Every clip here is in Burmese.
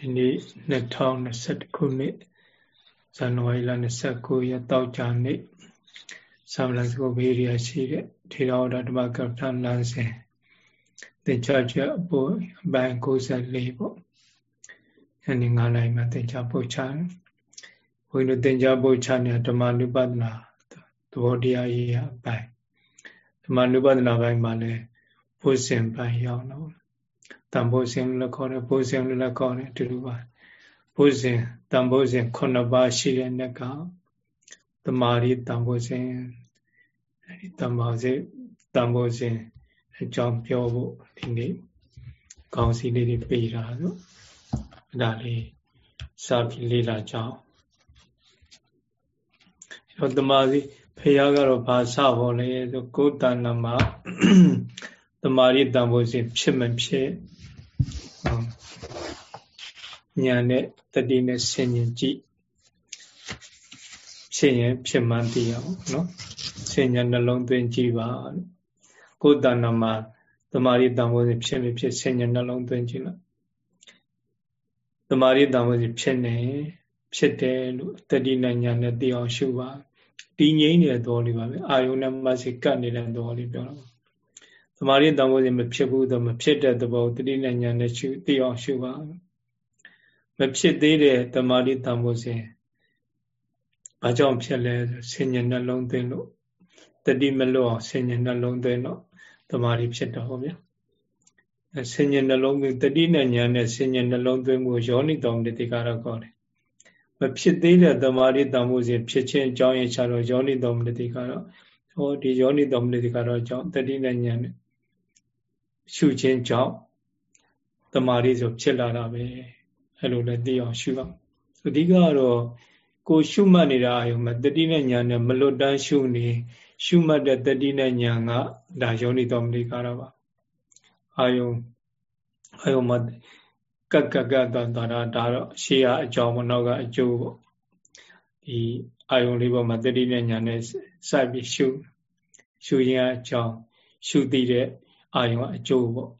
ဒီနေ့2021ခုနှစ်ဇန်နဝါရီလ29ရက်တောက်ကြနေ့ဆမ်လန်စကိုဘေးရီယာရှိတဲ့ထေရဝါဒဓမ္မကပ္ပဏလမ်းစဉ်သင်္ချာချက်အပေါ်အပိုင်း64ပေါ့။အဲဒီ9နိုင်မှာသင်္ချာပုတ်ချတယ်။ဘုန်းကြီးတို့သင်္ချာပုတ်ချနေဓမ္မနုပဒနာသဘောတရားရေးအပိုင်းဓမ္မနုပဒနာပိုင်းမှာလည်းဘုဇင်ပိုင်းရောက်တော့ တန်ဖိုးစဉ်လည်းခေါ်တယ်ဘိုးစဉ်လည်းခေါ်တယ်တူတူပါဘိုးစဉ်တန်ဖိုးစဉ်ခုနှစ်ပါးရှိတဲ့နှက်ကတမာရီတန်ဖိုးစဉ်အဲဒီတမာစဉ်တန်ဖိုးစဉ်အကြောင်းပြောဖို့ဒီနေ့ကောင်းစီလေးတွေပေးတာဆိုအဲ့ဒါလေးစာပြီးလေ့လာကြအောင်အဲ့တော့တမာစီဖះကတော့ဘာစဟောလဲဆိုကိုယ်တဏ္ဍမှာတမာရီတန်ဖိုးစဉ်ဖြစ်မဖြစ် ညာနဲ့တတိနဲ့ဆင်ញင်ကြည့်ဖြစ်ရင်ဖြစ်မှန်းသိအောင်နော်ဆင်ញနှလုံးသွင်းကြည့်ပါကိုယ်တဏ္ဍမှာတမာရီတန်ဖိုးစဉ်ဖြစ်မဖြစ်ဆင်ញနှလုံးသွင်းကြည့်လိုက်တမာရီတန်ဖိုးစဉ်ဖြစ်နေဖြစ်တယ်လို့တတိနဲ့ညာနဲ့သိအောင်ရှုပါတည်ငြိမ်နေတဲ့သဘောလေးပါပဲအာယုန်နဲ့မဆိကတ်နေတဲ့သဘောလေးပြောတော့ သမာဓိတန်ဖိုးစဉ်မဖြစ်ဘူးတော့မဖြစ်တဲ့သဘောတတိနဲ့ညာနဲ့ရှုသိအောင်ရှုပါမဖြစ်သေးတဲ့သမာဓိတန်ဖိုးစဉ်ဘာကြောင့်ဖြစ်လဲဆင်ញံနှလုံးသွင်းလို့တတိမလွတ်အောင်ဆင်ញံနှလုံးသွင်းတော့သမာဓိဖြစ်တော့ဗျာဆင်ញံနှလုံးသွင်းတတိနဲ့ညာနဲ့ဆင်ញံနှလုံးသွင်းမှုယောနိတော်မတိကတော့ခေါ်တယ်မဖြစ်သေးတဲ့သမာဓိတန်ဖိုးစဉ်ဖြစ်ခြင်းအကြောင်းရချတော့ယောနိတော်မတိကတော့ဟောဒီယောနိတော်မတိကတော့အကြောင်းတတိနဲ့ညာနဲ့ ရှုခြင်းကြောင့်တမာရီဆိုဖြစ်လာတာပဲအဲ့လိုလည်းသိအောင်ရှုအောင်အဓိကကတော့ကိုရှုမှတ်နေတာအယုံမှာတတိနဲ့ညာနဲ့မလွတ်တမ်းရှုနေရှုမှတ်တဲ့တတိနဲ့ညာကဒါယောနိတော်မတိကာရပါအာယုံအာယုံမှာကက်ကက်ကက်သွားတာဒါတော့ရှေးကအကြောင်းမနောက်ကအကျိုးပေါ့ဒီအာယုံလေးပေါ်မှာတတိနဲ့ညာနဲ့စိုက်ပြီးရှုရှုရင်အကြောင်းရှုသိတဲ့ အာယုံအကျိုးပေါ့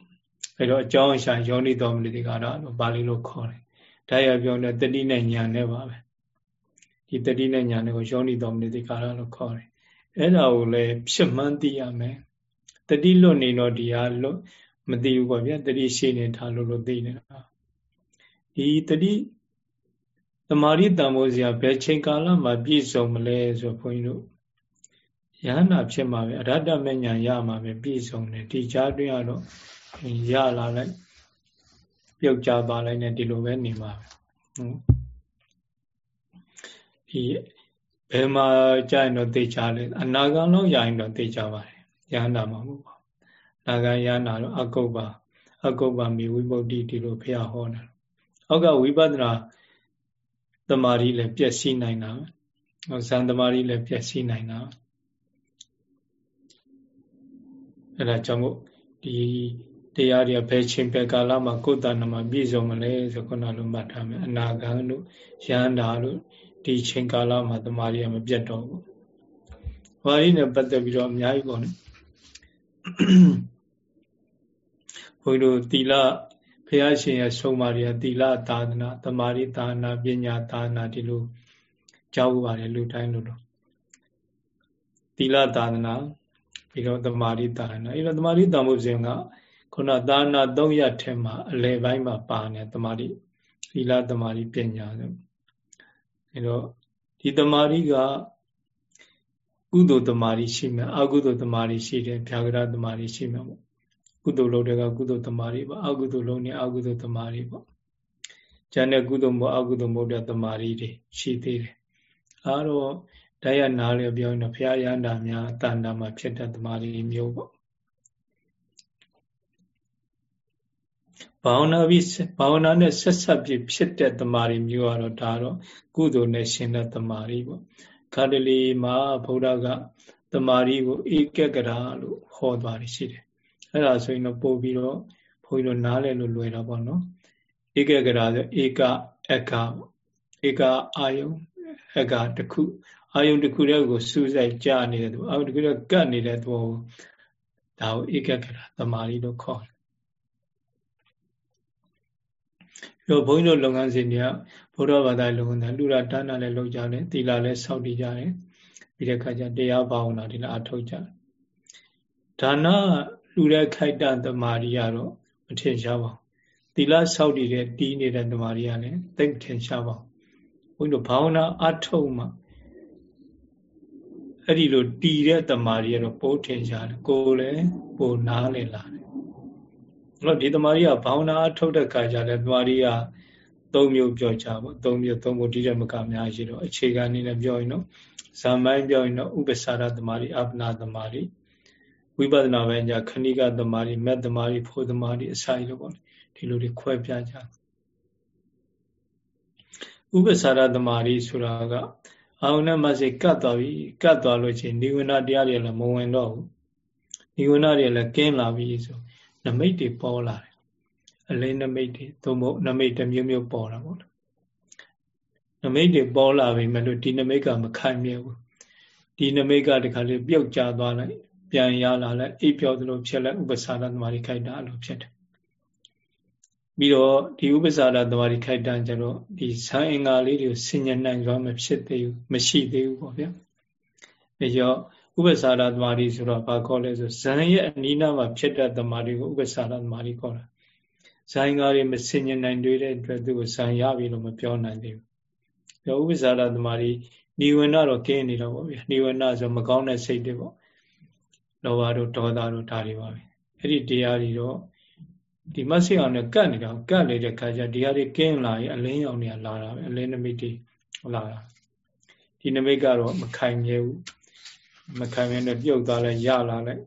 အဲ့တော့အကြောင်းအရှာယောနိတော်မူတိကတော့ပါဠိလိုခေါ်တယ်ဒါရပြောတဲ့တတိနဲ့ညာနဲ့ပါပဲဒီတတိနဲ့ညာနဲ့ကိုယောနိတော်မူတိကတော့လို့ခေါ်တယ်အဲ့ဒါကိုလည်းဖြစ်မှန်းသိရမယ်တတိလွတ်နေတော့ဒီဟာလွတ်မသိဘူးပေါ့ဗျာတတိရှိနေတာလို့လို့သိနေတာဒီတတိသမာဓိတန်ဖိုးစရာဘယ်ချိန်ကာလမှာပြည့်စုံမလဲဆိုဘုန်းကြီးတို့ ယဟနာဖြစ်မှာပဲအရတ္တမဉ္ဇဏ်ရမှာပဲပြည့်စုံတယ်ဒီကြားတွင်ကတော့ရလာလိုက်ပြုတ်ကြသွားလိုက်နဲ့ဒီလိုပဲနေမှာပဲဟုတ်ဒီဘယ်မှာကြာရင်တော့သိကြလဲအနာဂံတော့ရရင်တော့သိကြပါတယ်ယဟနာမှာမဟုတ်ပါဘူးနာဂံယဟနာတော့အကုပ္ပအကုပ္ပမီဝိပုဒ္ဓိဒီလိုဖျားဟောတယ်အောက်ကဝိပဿနာတမာရီလည်းပြည့်စည်နိုင်တာဇန်တမာရီလည်းပြည့်စည်နိုင်တာ အဲ့ဒါကြောင့်မို့ဒီတရားတွေဘယ်ချိန်ဘယ်ကာလမှာကိုယ်တဏ္ဍမှာပြည့်စုံမလဲဆိုခုနလိုမှတ်ထားမယ်အနာဂံတို့ရဟန္တာတို့ဒီချိန်ကာလမှာတမာရီကမပြတ်တော့ဘူး။ဘာလို့နဲ့ပတ်သက်ပြီးတော့အများကြီးပေါ့နော်။ဘုန်းကြီးတို့သီလဘုရားရှင်ရဲ့ဆုံးမတွေကသီလသာသနာတမာရီသာသနာပညာသာသနာဒီလိုကြောက်ပါတယ်လူတိုင်းလို့လို့သီလသာသနာ ပြီးတော့တမာရိတာနာအဲ့တော့တမာရိတံမှုစဉ်ကခုနသာနာ၃ရပ်ထဲမှာအလယ်ပိုင်းမှာပါနေတမာရိသီလတမာရိပညာဆိုအဲ့တော့ဒီတမာရိကကုသိုလ်တမာရိရှိမယ်အကုသိုလ်တမာရိရှိတယ်ဖြာကရတမာရိရှိမယ်ပေါ့ကုသိုလ်လုပ်တဲ့ကကုသိုလ်တမာရိပေါ့အကုသိုလ်လုပ်နေအကုသိုလ်တမာရိပေါ့ကျန်တဲ့ကုသိုလ်မဟုတ်အကုသိုလ်မဟုတ်တဲ့တမာရိတွေရှိသေးတယ်အဲတော့ တရားနာလေပြောရင်တော့ဘုရားရဟန္တာများတဏ္ဍာမှာဖြစ်တဲ့တမာရီမျိုးပေါ့ဘာဝနာပြီးဘာဝနာနဲ့ဆက်ဆက်ပြီးဖြစ်တဲ့တမာရီမျိုးကတော့ဒါတော့ကုသိုလ်နဲ့ရှင်တဲ့တမာရီပေါ့ခန္ဓလီမှာဘုရားကတမာရီကိုဧကကရာလို့ဟောသွားတယ်ရှိတယ်အဲ့ဒါဆိုရင်တော့ပို့ပြီးတော့ဘုန်းကြီးတို့နားလည်လို့လွယ်တာပေါ့နော်ဧကကရာဆိုဧကအကဧကအာယုအကတခု အာယုန်တစ်ခုတည်းကိုစူးစိုက်ကြနေတဲ့သူအာယုန်တစ်ခုတည်းကတ်နေတဲ့သူဒါကိုဧကကရာသမာဓိလို့ခေါ်တယ်ပြီးတော့ဘုန်းကြီးတို့လုပ်ငန်းစဉ်တွေကဘုရားဘာသာလုပ်ငန်းတွေလူရဒါနလည်းလုပ်ကြတယ်သီလလည်းစောင့်တည်ကြတယ်ပြီးတဲ့အခါကျတရားဘာဝနာတွေလည်းအထောက်ကြတယ်ဒါနလူတဲ့ခိုက်တသမာဓိကတော့မထင်ရှားပါဘူးသီလစောင့်တည်တဲ့တီးနေတဲ့သမာဓိကလည်းသိမ့်ထင်ရှားပါဘူးဘုန်းကြီးတို့ဘာဝနာအထောက်မှ အဲ့ဒီလိုတီးတဲ့တမာရီကတော့ပိုးထင်ရှားတယ်ကိုယ်လည်းပိုနားလေလာတယ်အဲ့တော့ဒီတမာရီကဘာဝနာထုတ်တဲ့ခါကျလည်းတမာရီကသုံးမျိုးပြောကြပါသုံးမျိုးသုံးဖို့ဒီတဲ့မကအများရှိတော့အခြေခံအနေနဲ့ပြောရင်တော့ဇာမိုင်းပြောရင်တော့ဥပ္ပစာရတမာရီအပနာတမာရီဝိပဿနာပိုင်းကျခဏိကတမာရီမက်တမာရီဖို့တမာရီအစာရပေါ့ဒီလိုတွေခွဲပြကြဥပ္ပစာရတမာရီဆိုတာက အာဟုနဲ့မစိကတ်သွားပြီကတ်သွားလို့ချင်းနိဝရဏတရားတွေလည်းမဝင်တော့ဘူးနိဝရဏတွေလည်းကင်းလာပြီဆိုနမိတ်တွေပေါ်လာတယ်အလင်းနမိတ်တွေသို့မဟုတ်နမိတ်တစ်မျိုးမျိုးပေါ်တာပေါ့နမိတ်တွေပေါ်လာပြီမလို့ဒီနမိတ်ကမခိုင်မြဲဘူးဒီနမိတ်ကတခါလေးပြုတ်ကျသွားလိုက်ပြန်ရလာလိုက်အိပ်ပျော်သလိုဖြစ်လိုက်ဥပ္ပစာရသမารိခိုက်တာအဲ့လိုဖြစ်တယ် ပြီးတော့ဒီဥပ္ပစာရသမารိခိုက်တာကျတော့ဒီဇာအင်္ဂါလေးတွေကိုဆင်ញနိုင်စွာမဖြစ်သေးဘူးမရှိသေးဘူးပေါ့ဗျာဒါကြောင့်ဥပ္ပစာရသမารိဆိုတော့ဘာခေါ်လဲဆိုဇန်ရဲ့အနိနာမှာဖြစ်တဲ့သမารိကိုဥပ္ပစာရသမารိခေါ်တာဇာအင်္ဂါတွေမဆင်ញနိုင်တွေ့တဲ့အတွက်သူကိုဇန်ရပြီလို့မပြောနိုင်သေးဘူးဒါဥပ္ပစာရသမารိနိဝရဏတော့ကင်းနေတော့ပေါ့ဗျာနိဝရဏဆိုမကောင်းတဲ့စိတ်တွေပေါ့လောဘတို့ဒေါသတို့ဒါတွေပါပဲအဲ့ဒီတရားတွေတော့ ဒီမဆိအောင်နဲ့ကတ်နေတာကတ်နေတဲ့ခါကျဒီဟာတွေကင်းလာရင်အလင်းရောင်တွေကလာတာပဲအလင်းနမိတ်တွေလာတာဒီနမိတ်ကတော့မခိုင်မြဲဘူးမခိုင်မြဲနဲ့ပြုတ်သွားလိုက်ရလာလိုက်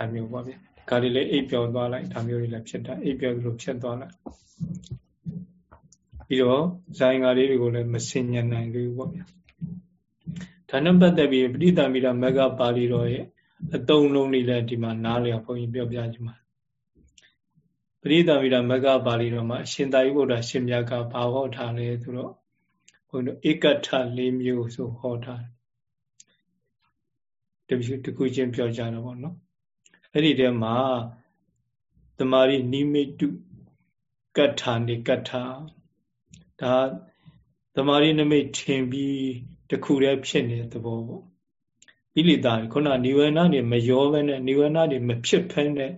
အမျိုးပေါ့ဗျာခါဒီလေအိပ်ပျော်သွားလိုက်ဒါမျိုးတွေလည်းဖြစ်တာအိပ်ပျော်လို့ဖြစ်သွားလိုက်ပြီးတော့ဇိုင်းကားလေးတွေကိုလည်းမစင်ញနိုင်ဘူးပေါ့ဗျာဒါနဲ့ပတ်သက်ပြီးပဋိသမီရမဂ္ဂပါဠိတော်ရဲ့အတုံးလုံးလေးလည်းဒီမှာနားလျော်ဘုန်းကြီးပြောပြချင်ပါ ပရိသမီရမဂ္ဂပါဠိတော်မှာအရှင်သာရိပုတ္တရှင်မြတ်ကဘာဟောထားလဲဆိုတော့ဘုန်းကြီးဧကထ၄မျိုးဆိုဟောထားတယ်တပြတခုချင်းပြောကြတော့ဗောနော်အဲ့ဒီထဲမှာတမာရီနိမိတုကဋ္ဌာနိကဋ္ဌာဒါတမာရီနိမိတ်ထင်ပြီးတခုတည်းဖြစ်နေတဲ့သဘောပေါ့ပိလိတာခုနနိဝရဏတွေမရောဘဲနဲ့နိဝရဏတွေမဖြစ်ဖဲနဲ့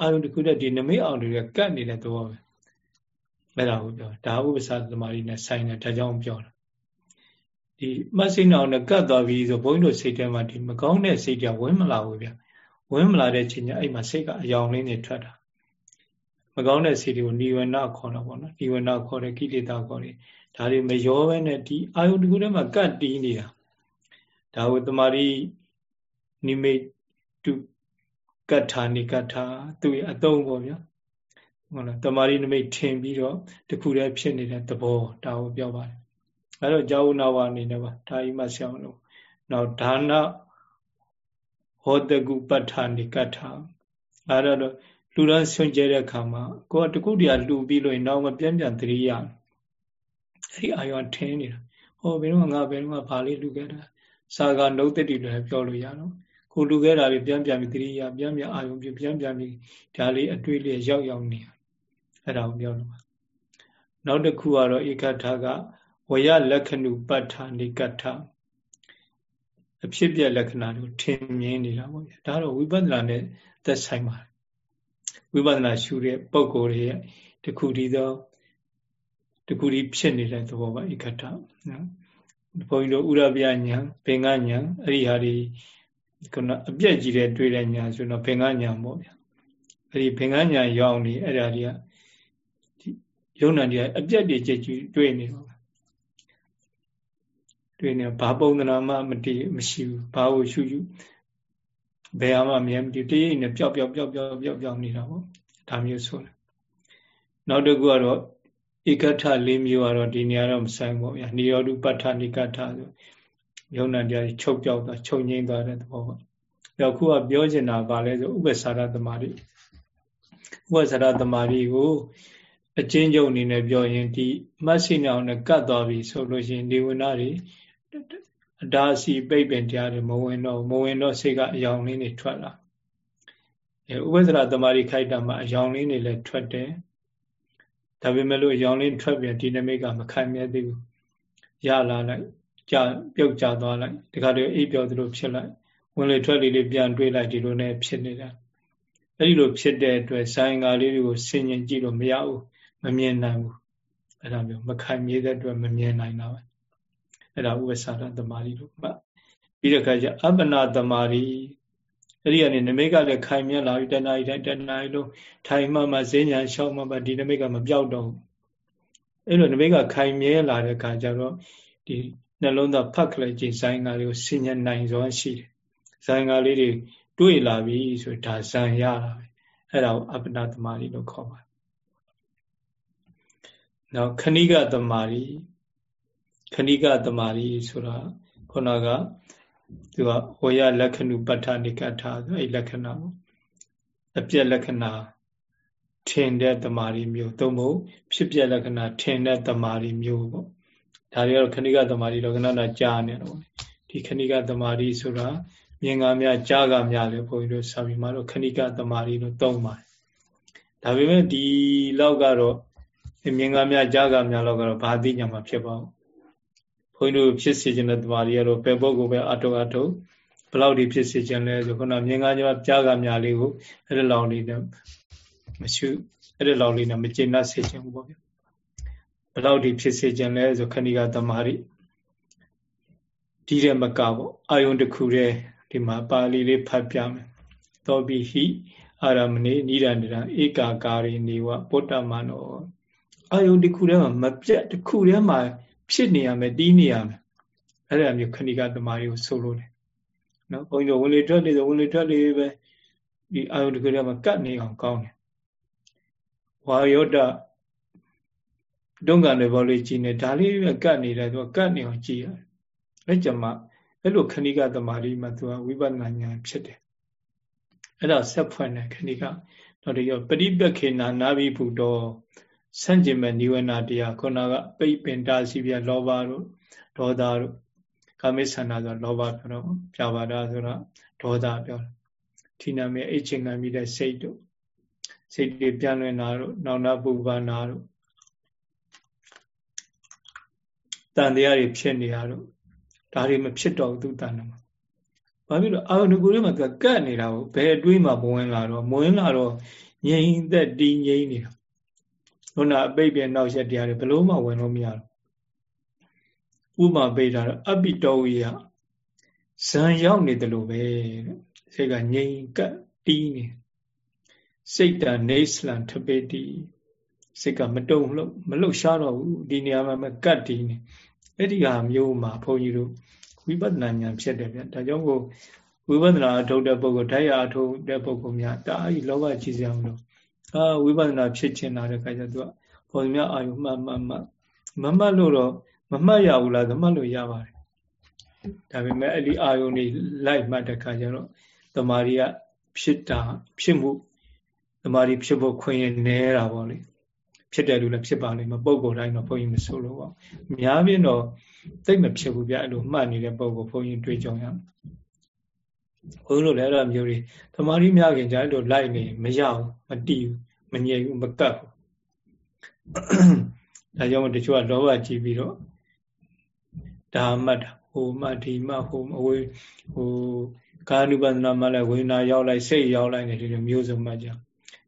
အာယုတခုတည်းဒီနမိတ်အောင်တွေကကတ်နေတဲ့သဘောပဲအဲ့ဒါကိုပြောဒါဥပ္ပစာသမารီနဲ့ဆိုင်တယ်ဒါကြောင့်ပြောတာဒီမဆိတ်အောင်နဲ့ကတ်သွားပြီဆိုဘုန်းကြီးတို့စိတ်ထဲမှာဒီမကောင်းတဲ့စိတ်ကဝင်မလာဘူးဗျဝင်မလာတဲ့ချိန်ကျအဲ့မှာစိတ်ကအယောင်လေးတွေထွက်တာမကောင်းတဲ့စိတ်တွေကိုနိဝရဏခေါ်တာပေါ့နော်နိဝရဏခေါ်တယ်ကိလေသာခေါ်တယ်ဒါတွေမရောဘဲနဲ့ဒီအာယုတခုတည်းမှာကတ်တီးနေတာဒါကိုတမာရီနိမိတ်တု ကဋ္ဌာနိကဋ္ဌာသူရဲ့အသုံးပေါ့ဗျာဟုတ်လားတမာရီနိမိတ်ထင်ပြီးတော့တခုတည်းဖြစ်နေတဲ့သဘောဒါကိုပြောပါတယ်အဲတော့ကြာဝနာဝအနေနဲ့ပါဒါဤမှဆောင်းလို့နောက်ဒါနဟောတကုပဋ္ဌာနိကဋ္ဌာအဲတော့လူရန်ဆွန့်ကျဲတဲ့အခါမှာကိုယ်ကတခုတည်းလှူပြီးလို့နောက်မပြန်ပြန်သတိရအဲ့ဒီအာယောထင်းနေတာဟောဘယ်တော့ငါဘယ်တော့ဘာလေးလှူခဲ့တာစာကနှုတ်တတိလည်းပြောလို့ရတော့ကို လူခဲ့တာတွေပြန်ပြန်ပြီးတတိယပြန်ပြန်အာယုံပြပြန်ပြန်ပြီးဒါလေးအတွေ့လေးရောက်ရောက်နေအဲ့ဒါကိုပြောလို့ပါနောက်တစ်ခုကတော့ဧကထာကဝရလက္ခဏုပဋ္ဌာနိကထအဖြစ်ပြလက္ခဏာတွေကိုထင်မြင်နေတာပေါ့ဗျာဒါတော့ဝိပဿနာနဲ့သက်ဆိုင်ပါတယ်ဝိပဿနာရှုတဲ့ပုံကိုယ်ရဲ့တခုတည်းသောတခုတည်းဖြစ်နေတဲ့သဘောပါဧကထနော်ဘုန်းကြီးတို့ဥရပြညာဘင်္ဂညာအဲ့ဒီဟာတွေ ခုနအပြက်ကြီးတဲ့တွေ့တဲ့ညာဆိုတော့ဘင်္ဂညာပေါ့ဗျာအဲ့ဒီဘင်္ဂညာရောက်နေအဲ့ဒါတွေကယုံနာတွေအပြက်တွေကြည့်ကြည့်တွေ့နေတော့တွေ့နေဘာပုံသဏ္ဍာန်မှမတည်မရှိဘူးဘာကိုရှုရှုဘယ်မှမမြဲမတည်တရိပ်နဲ့ပျောက်ပျောက်ပျောက်ပျောက်ပျောက်ပျောက်နေတာပေါ့ဒါမျိုးဆိုတယ်နောက်တစ်ခုကတော့ဧကထ၄မျိုးကတော့ဒီနေရာတော့မဆိုင်ပေါ့ဗျာနိရောဓပဋ္ဌာနိကထဆို ယုံနာတရားချုပ်ပြောက်သွားချုပ်ငိမ့်သွားတဲ့သဘောပေါ့။ဒါခုကပြောချင်တာဗာလဲဆိုဥပ္ပစာရသမารိဥပ္ပစာရသမารိကိုအချင်းချုပ်အနေနဲ့ပြောရင်ဒီမတ်စိနေအောင်နဲ့ကတ်သွားပြီဆိုလို့ရှိရင်ဒီဝနာတွေအတားစီပိတ်ပင်တရားတွေမဝင်တော့မဝင်တော့စိတ်ကအယောင်လေးတွေထွက်လာ။အဲဥပ္ပစာရသမารိခိုက်တာမှာအယောင်လေးတွေလည်းထွက်တယ် ဒါပေမဲ့လို့ရောင်လင်းထွက်ပြန်ဒီနမိတ်ကမခိုင်မြဲသေးဘူးရလာလိုက် ကြာပြုတ်ကျသွားလိုက်ဒီခါတည်းအိပ်ပျော်သလိုဖြစ်လိုက်ဝင်လေထွက်လေလေးပြန်တွေးလိုက်ဒီလိုနဲ့ဖြစ်နေတာအဲ့ဒီလိုဖြစ်တဲ့အတွက်ဆိုင်ကားလေးတွေကိုဆင်ញင်ကြည့်လို့မရဘူးမမြင်နိုင်ဘူးအဲ့ဒါမျိုးမခိုင်မြဲတဲ့အတွက်မမြင်နိုင်တာပဲအဲ့ဒါဥပ္ပစာရတမာရီလို့မှတ်ပြီးတဲ့အခါကျအပ္ပနာတမာရီအဲ့ဒီကနေနမိတ်ကလည်းခိုင်မြဲလာပြီးတဏှာကြီးတဏှာကြီးလုံးထိုင်မှမှဈဉ္ညာလျှောက်မှမှဒီနမိတ်ကမပြောက်တော့ဘူးအဲ့လိုနမိတ်ကခိုင်မြဲလာတဲ့အခါကျတော့ဒီ နှလုံးသားဖတ်ခလိုက်ခြင်းဆိုင်ကားလေးကိုဆင်ញံနိုင်စွာရှိတယ်ဆိုင်ကားလေးတွေတွေ့လာပြီဆိုဒါဇံရတာပဲအဲ့ဒါကိုအပ္ပနာတမာရီလို့ခေါ်ပါတယ်နောက်ခဏိကတမာရီခဏိကတမာရီဆိုတာခုနကသူကဝေယလက္ခဏုပဋ္ဌာနိကထာဆိုအဲ့လက္ခဏာပေါ့အပြက်လက္ခဏာထင်တဲ့တမာရီမျိုးသို့မဟုတ်ဖြစ်ပြလက္ခဏာထင်တဲ့တမာရီမျိုးပေါ့ ဒါတွေကတော့ခဏိကတမာရီတော့ခဏနာကြားနေတော့ဒီခဏိကတမာရီဆိုတာမြင်ကားများကြားကားများလေဘုန်းကြီးတို့စာပေမှာတော့ခဏိကတမာရီလို့သုံးပါတယ်ဒါပေမဲ့ဒီလောက်ကတော့မြင်ကားများကြားကားများလောက်ကတော့ဘာသိညာမှာဖြစ်ပါဘူးဘုန်းကြီးတို့ဖြစ်စေခြင်းတဲ့တမာရီကတော့ဘယ်ပုဂ္ဂိုလ်ပဲအတုအတုဘလောက်ဒီဖြစ်စေခြင်းလဲဆိုခုနမြင်ကားကြားကားများလေးကိုအဲ့ဒီလောက်လေးနဲ့မရှိအဲ့ဒီလောက်လေးနဲ့မကျေနပ်စေခြင်းဘူးပေါ့ဗျ ဘလောက်ဒီဖြစ်စေခြင်းလဲဆိုခဏိကတမာရီဒီတဲ့မကပေါ့အာယုန်တစ်ခုတည်းဒီမှာပါဠိလေးဖတ်ပြမယ်သောပိဟိအာရမဏိနိဒန္တရဧကာကာရိနေဝပုတ္တမနောအာယုန်တစ်ခုတည်းမှာမပြတ်တစ်ခုတည်းမှာဖြစ်နေရမယ်တီးနေရမယ်အဲ့ဒါမျိုးခဏိကတမာရီကိုဆိုလို့တယ်နော်ဘုန်းကြီးတို့ဝင်လေထွက်လေဆိုဝင်လေထွက်လေပဲဒီအာယုန်တစ်ခုတည်းမှာကတ်နေအောင်ကောင်းတယ်ဝါယောတ ဒုံကံတွေဘောလေးကြည့်နေဒါလေးပဲကတ်နေတယ်သူကကတ်နေအောင်ကြည့်ရတယ်အဲ့ကြမှာအဲ့လိုခဏိကသမารိမှာသူကဝိပဿနာဉာဏ်ဖြစ်တယ်အဲ့ဒါဆက်ဖွင့်တယ်ခဏိကတော့ဒီရောပရိပက္ခေနာနာဘိဘုတော်ဆန့်ကျင်မဲ့နိဝေနတရားခုနကပိပင်တာစီပြလောဘတို့ဒေါသတို့ကာမိဆန္ဒဆိုလောဘပြောတော့ပြပါဒဆိုတာဒေါသပြောတယ်ထိနာမဲ့အိတ်ချင်ခံမိတဲ့စိတ်တို့စိတ်တွေပြန်လွင်တာတို့နောင်နာပူပန်တာ တို့တန်တရားတွေဖြစ်နေတာတို့ဒါတွေမဖြစ်တော့သူတဏ္ဍမှာဘာဖြစ်လို့အာရုံကူထဲမှာသူကတ်နေတာကိုဘယ်အတွေးမှမဝင်လာတော့မဝင်လာတော့ငြိမ်သက်တည်ငြိမ်နေတာခုနအပိတ်ပြနောက်ရက်တရားတွေဘလို့မှဝင်လို့မရတော့ဥမာပိတ်တာတော့အပိတောဝိယဇံရောက်နေတယ်လို့ပဲစိတ်ကငြိမ်ကတ်တီးနေစိတ်တနေဆလံထပေတီစိတ်ကမတုံလို့မလှုပ်ရှားတော့ဘူးဒီနေရာမှာမကတ်တီးနေ အဲ့ဒီဟာမျိုးမှာဘုန်းကြီးတို့ဝိပဿနာဉာဏ်ဖြစ်တယ်ဗျဒါကြောင့်ကိုဝိပဿနာအထုတ်တဲ့ပုဂ္ဂိုလ်ဓာတ်ရအထုတ်တဲ့ပုဂ္ဂိုလ်များတာအကြီးလောဘကြီးစရာမလိုအာဝိပဿနာဖြစ်ချင်လာတဲ့ခါကျသူကဘုံများအာယုမှတ်မှတ်မှတ်မမှတ်လို့တော့မမှတ်ရဘူးလားသမတ်လို့ရပါတယ်ဒါပေမဲ့အဲ့ဒီအာယုန်นี่လိုက်မှတ်တဲ့ခါကျတော့တမာရီကဖြစ်တာဖြစ်မှုတမာရီဖြစ်ဖို့ခွင့်ရနေတာပေါ့လေ ဖြစ်တယ်လို့လည်းဖြစ်ပါလိမ့်မယ်ပုံကိုယ်တိုင်းတော့ဘုန်းကြီးမဆိုလို့ပါများပြင်းတော့သိမဖြစ်ဘူးဗျအဲ့လိုမှတ်နေတဲ့ပုံကိုဘုန်းကြီးတွေးကြုံရမယ်ဘုန်းကြီးတို့လည်းအဲ့လိုမျိုးတွေသမာဓိများခင်ကြာတော့လိုက်နေမရဘူးမတီးဘူးမငြိမ်ဘူးမကတ်ဘူးဒါကြောင့်တချို့ကလောဘကြီးပြီးတော့ဒါမှတ်တာဟိုမှဒီမှဟိုအဝေးဟိုကာနုပဒနာမှလည်းဝေဒနာရောက်လိုက်စိတ်ရောက်လိုက်နေဒီလိုမျိုးစုံမှတ်ကြ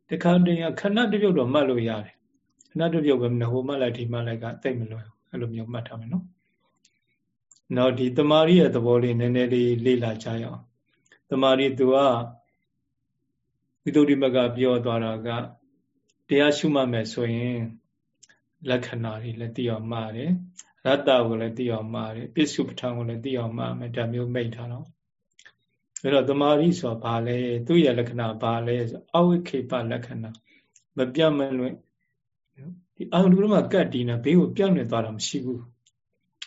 တခါတည်းခဏတပြုတ်တော့မှတ်လို့ရတယ် ခဏတပြုတ်ပဲမဟိုမှလိုက်ဒီမှလိုက်ကတိတ်မလွယ်ဘူးအဲ့လိုမျိုးမှတ်ထားမယ်နော်နောက်ဒီတမာရီရဲ့သဘောလေးနည်းနည်းလေးလေ့လာကြရအောင်တမာရီသူကဝိသုဒ္ဓိမကပြောသွားတာကတရားရှုမှတ်မယ်ဆိုရင်လက္ခဏာတွေလည်းသိအောင်မှားတယ်ရတ္တကိုလည်းသိအောင်မှားတယ်ပြစ္စုပ္ပထံကိုလည်းသိအောင်မှားမယ်ဒါမျိုးမိတ်ထားတော့အဲ့တော့တမာရီဆိုတာဘာလဲသူ့ရဲ့လက္ခဏာဘာလဲဆိုအဝိခေပလက္ခဏာမပြတ်မလွင့် ဒီအာရုံကကတ်တီးနေဘေးကိုပြောင်းနေသွားတာမရှိဘူး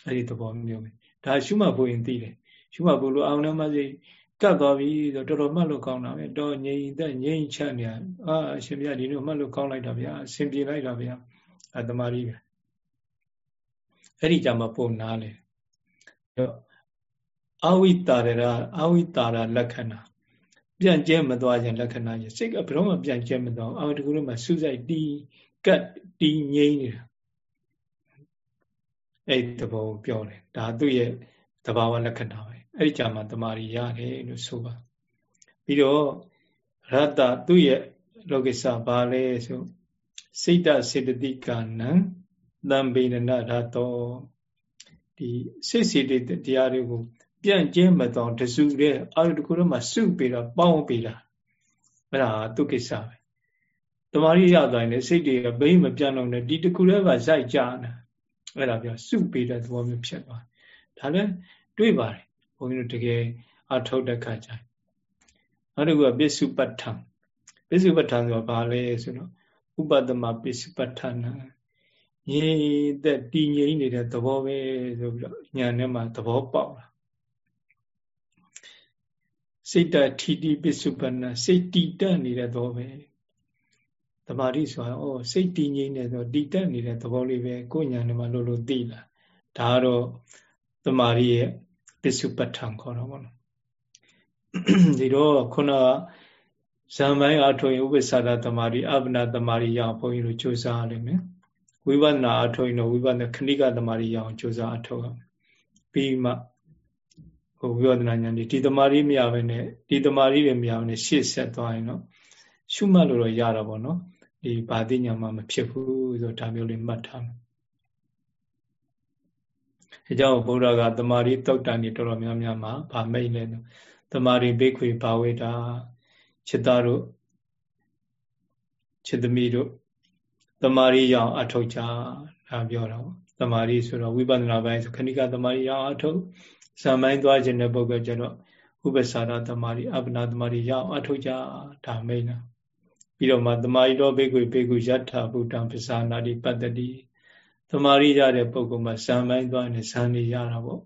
အဲ့ဒီသဘောမျိုးပဲဒါရှုမှတ်ဖို့ရင်သိတယ်ရှုမှတ်ဖို့လို့အာရုံထဲမှာစိကတ်သွားပြီဆိုတော်တော်မှတ်လို့ကောင်းတာပဲတော့ငြိမ်သက်ငြိမ်ချနေအာအရှင်ပြဒီလိုမှတ်လို့ကောင်းလိုက်တာဗျာအရှင်ပြေလိုက်တာဗျာအတမာရီပဲအဲ့ဒီကြမှာပုံနားလေအဝိတာရအဝိတာရလက္ခဏာပြန်ကျဲမသွားခြင်းလက္ခဏာကြီးစိတ်ကဘယ်တော့မှပြန်ကျဲမသွားအောင်အာတကူလို့မှစူးစိုက်တီး ကတ်တီးငိမ့်နေတာအဲ့ဒီသဘောကိုပြောတယ်ဒါသူ့ရဲ့သဘာဝလက္ခဏာပဲအဲ့ဒီကြမှာတမာရီရတယ်လို့ဆိုပါပြီးတော့ရတ္တသူ့ရဲ့လောကိစ္စဘာလဲဆိုစိတ်တစေတသိကနံတံပေနနရတောဒီစိတ်စေတတရားတွေကိုပြန့်ကျင်းမတော်တစုတဲ့အာရုံတစ်ခုတော့မှစုပြီးတော့ပေါင်းပြီးတာအဲ့ဒါသူကိစ္စပဲ တမာရီရသွားရင်စိတ်တွေကဘိမ့်မပြန့်တော့နဲ့ဒီတစ်ခုတည်းကဇိုက်ကြတာအဲ့ဒါပြောစုပြီးတဲ့သဘောမျိုးဖြစ်သွားဒါလည်းတွေးပါတယ်ဘုန်းကြီးတို့တကယ်အထုတ်တဲ့ခါကျရင်နောက်တစ်ခုကပစ္စုပ္ပတ္ထံပစ္စုပ္ပတ္ထံဆိုတာဘာလဲဆိုတော့ဥပဒမပစ္စုပ္ပတ္ထနာငြိမ်သက်တည်ငြိမ်နေတဲ့သဘောပဲဆိုပြီးတော့ညာထဲမှာသဘောပေါက်လာစိတ်တထီတိပစ္စုပ္ပနာစိတ်တည်တက်နေတဲ့သဘောပဲ တမာတိဆိုတာဩစိတ်တည်ငြိမ်နေဆိုတည်တက်နေတဲ့သဘောလေးပဲကိုယ်ညာထဲမှာလို့လို့သိလာဒါကတော့တမာတိရဲ့ပစ္စုပ္ပထံခေါ်တော့ဘောနော်ဒီတော့ခုနကဇံပိုင်းအထုံဥပ္ပစ္ဆဒတမာတိအပနာတမာတိရအောင်ဘုန်းကြီးတို့ကြိုးစားရလိမ့်မယ်ဝိပဿနာအထုံတော့ဝိပဿနာခဏိကတမာတိရအောင်ကြိုးစားအထုံပြီးမှဟိုဝိပဿနာဉာဏ်ဒီတမာတိမရဘဲနဲ့ဒီတမာတိတွေမရဘဲနဲ့ရှေ့ဆက်သွားရင်တော့ရှုမှတ်လို့တော့ရတာပေါ့နော် ဒီပါတိညာမှာမဖြစ်ဘူးဆိုဒါမျိုးလေးမှတ်ထားမယ်။အဲကြောင့်ဘုရားကတမာရီတုတ်တန်ဒီတော်တော်များများမှာဗာမိတ်လဲတော့တမာရီဘိခွေဘာဝေတာခြေသားတို့ခြေသမီးတို့တမာရီရောင်အထောက်ချဒါပြောတော့တမာရီဆိုတော့ဝိပဿနာပိုင်းဆိုခဏိကတမာရီရောင်အထောက်ဇာမိုင်းသွားခြင်းတဲ့ပုဂ္ဂိုလ်ကျတော့ဥပ္ပစာရတမာရီအပ္ပနာတမာရီရောင်အထောက်ချဒါမိတ်လား။ ပြီးတော့မှတမာရီတော်ဘေကုဘေကုယထာဘုဒ္ဓံပဇာနာတိပတ္တတိတမာရီရတဲ့ပုဂ္ဂိုလ်မှာဇာမိုင်းသွားရင်ဇာနေရတာပေါ့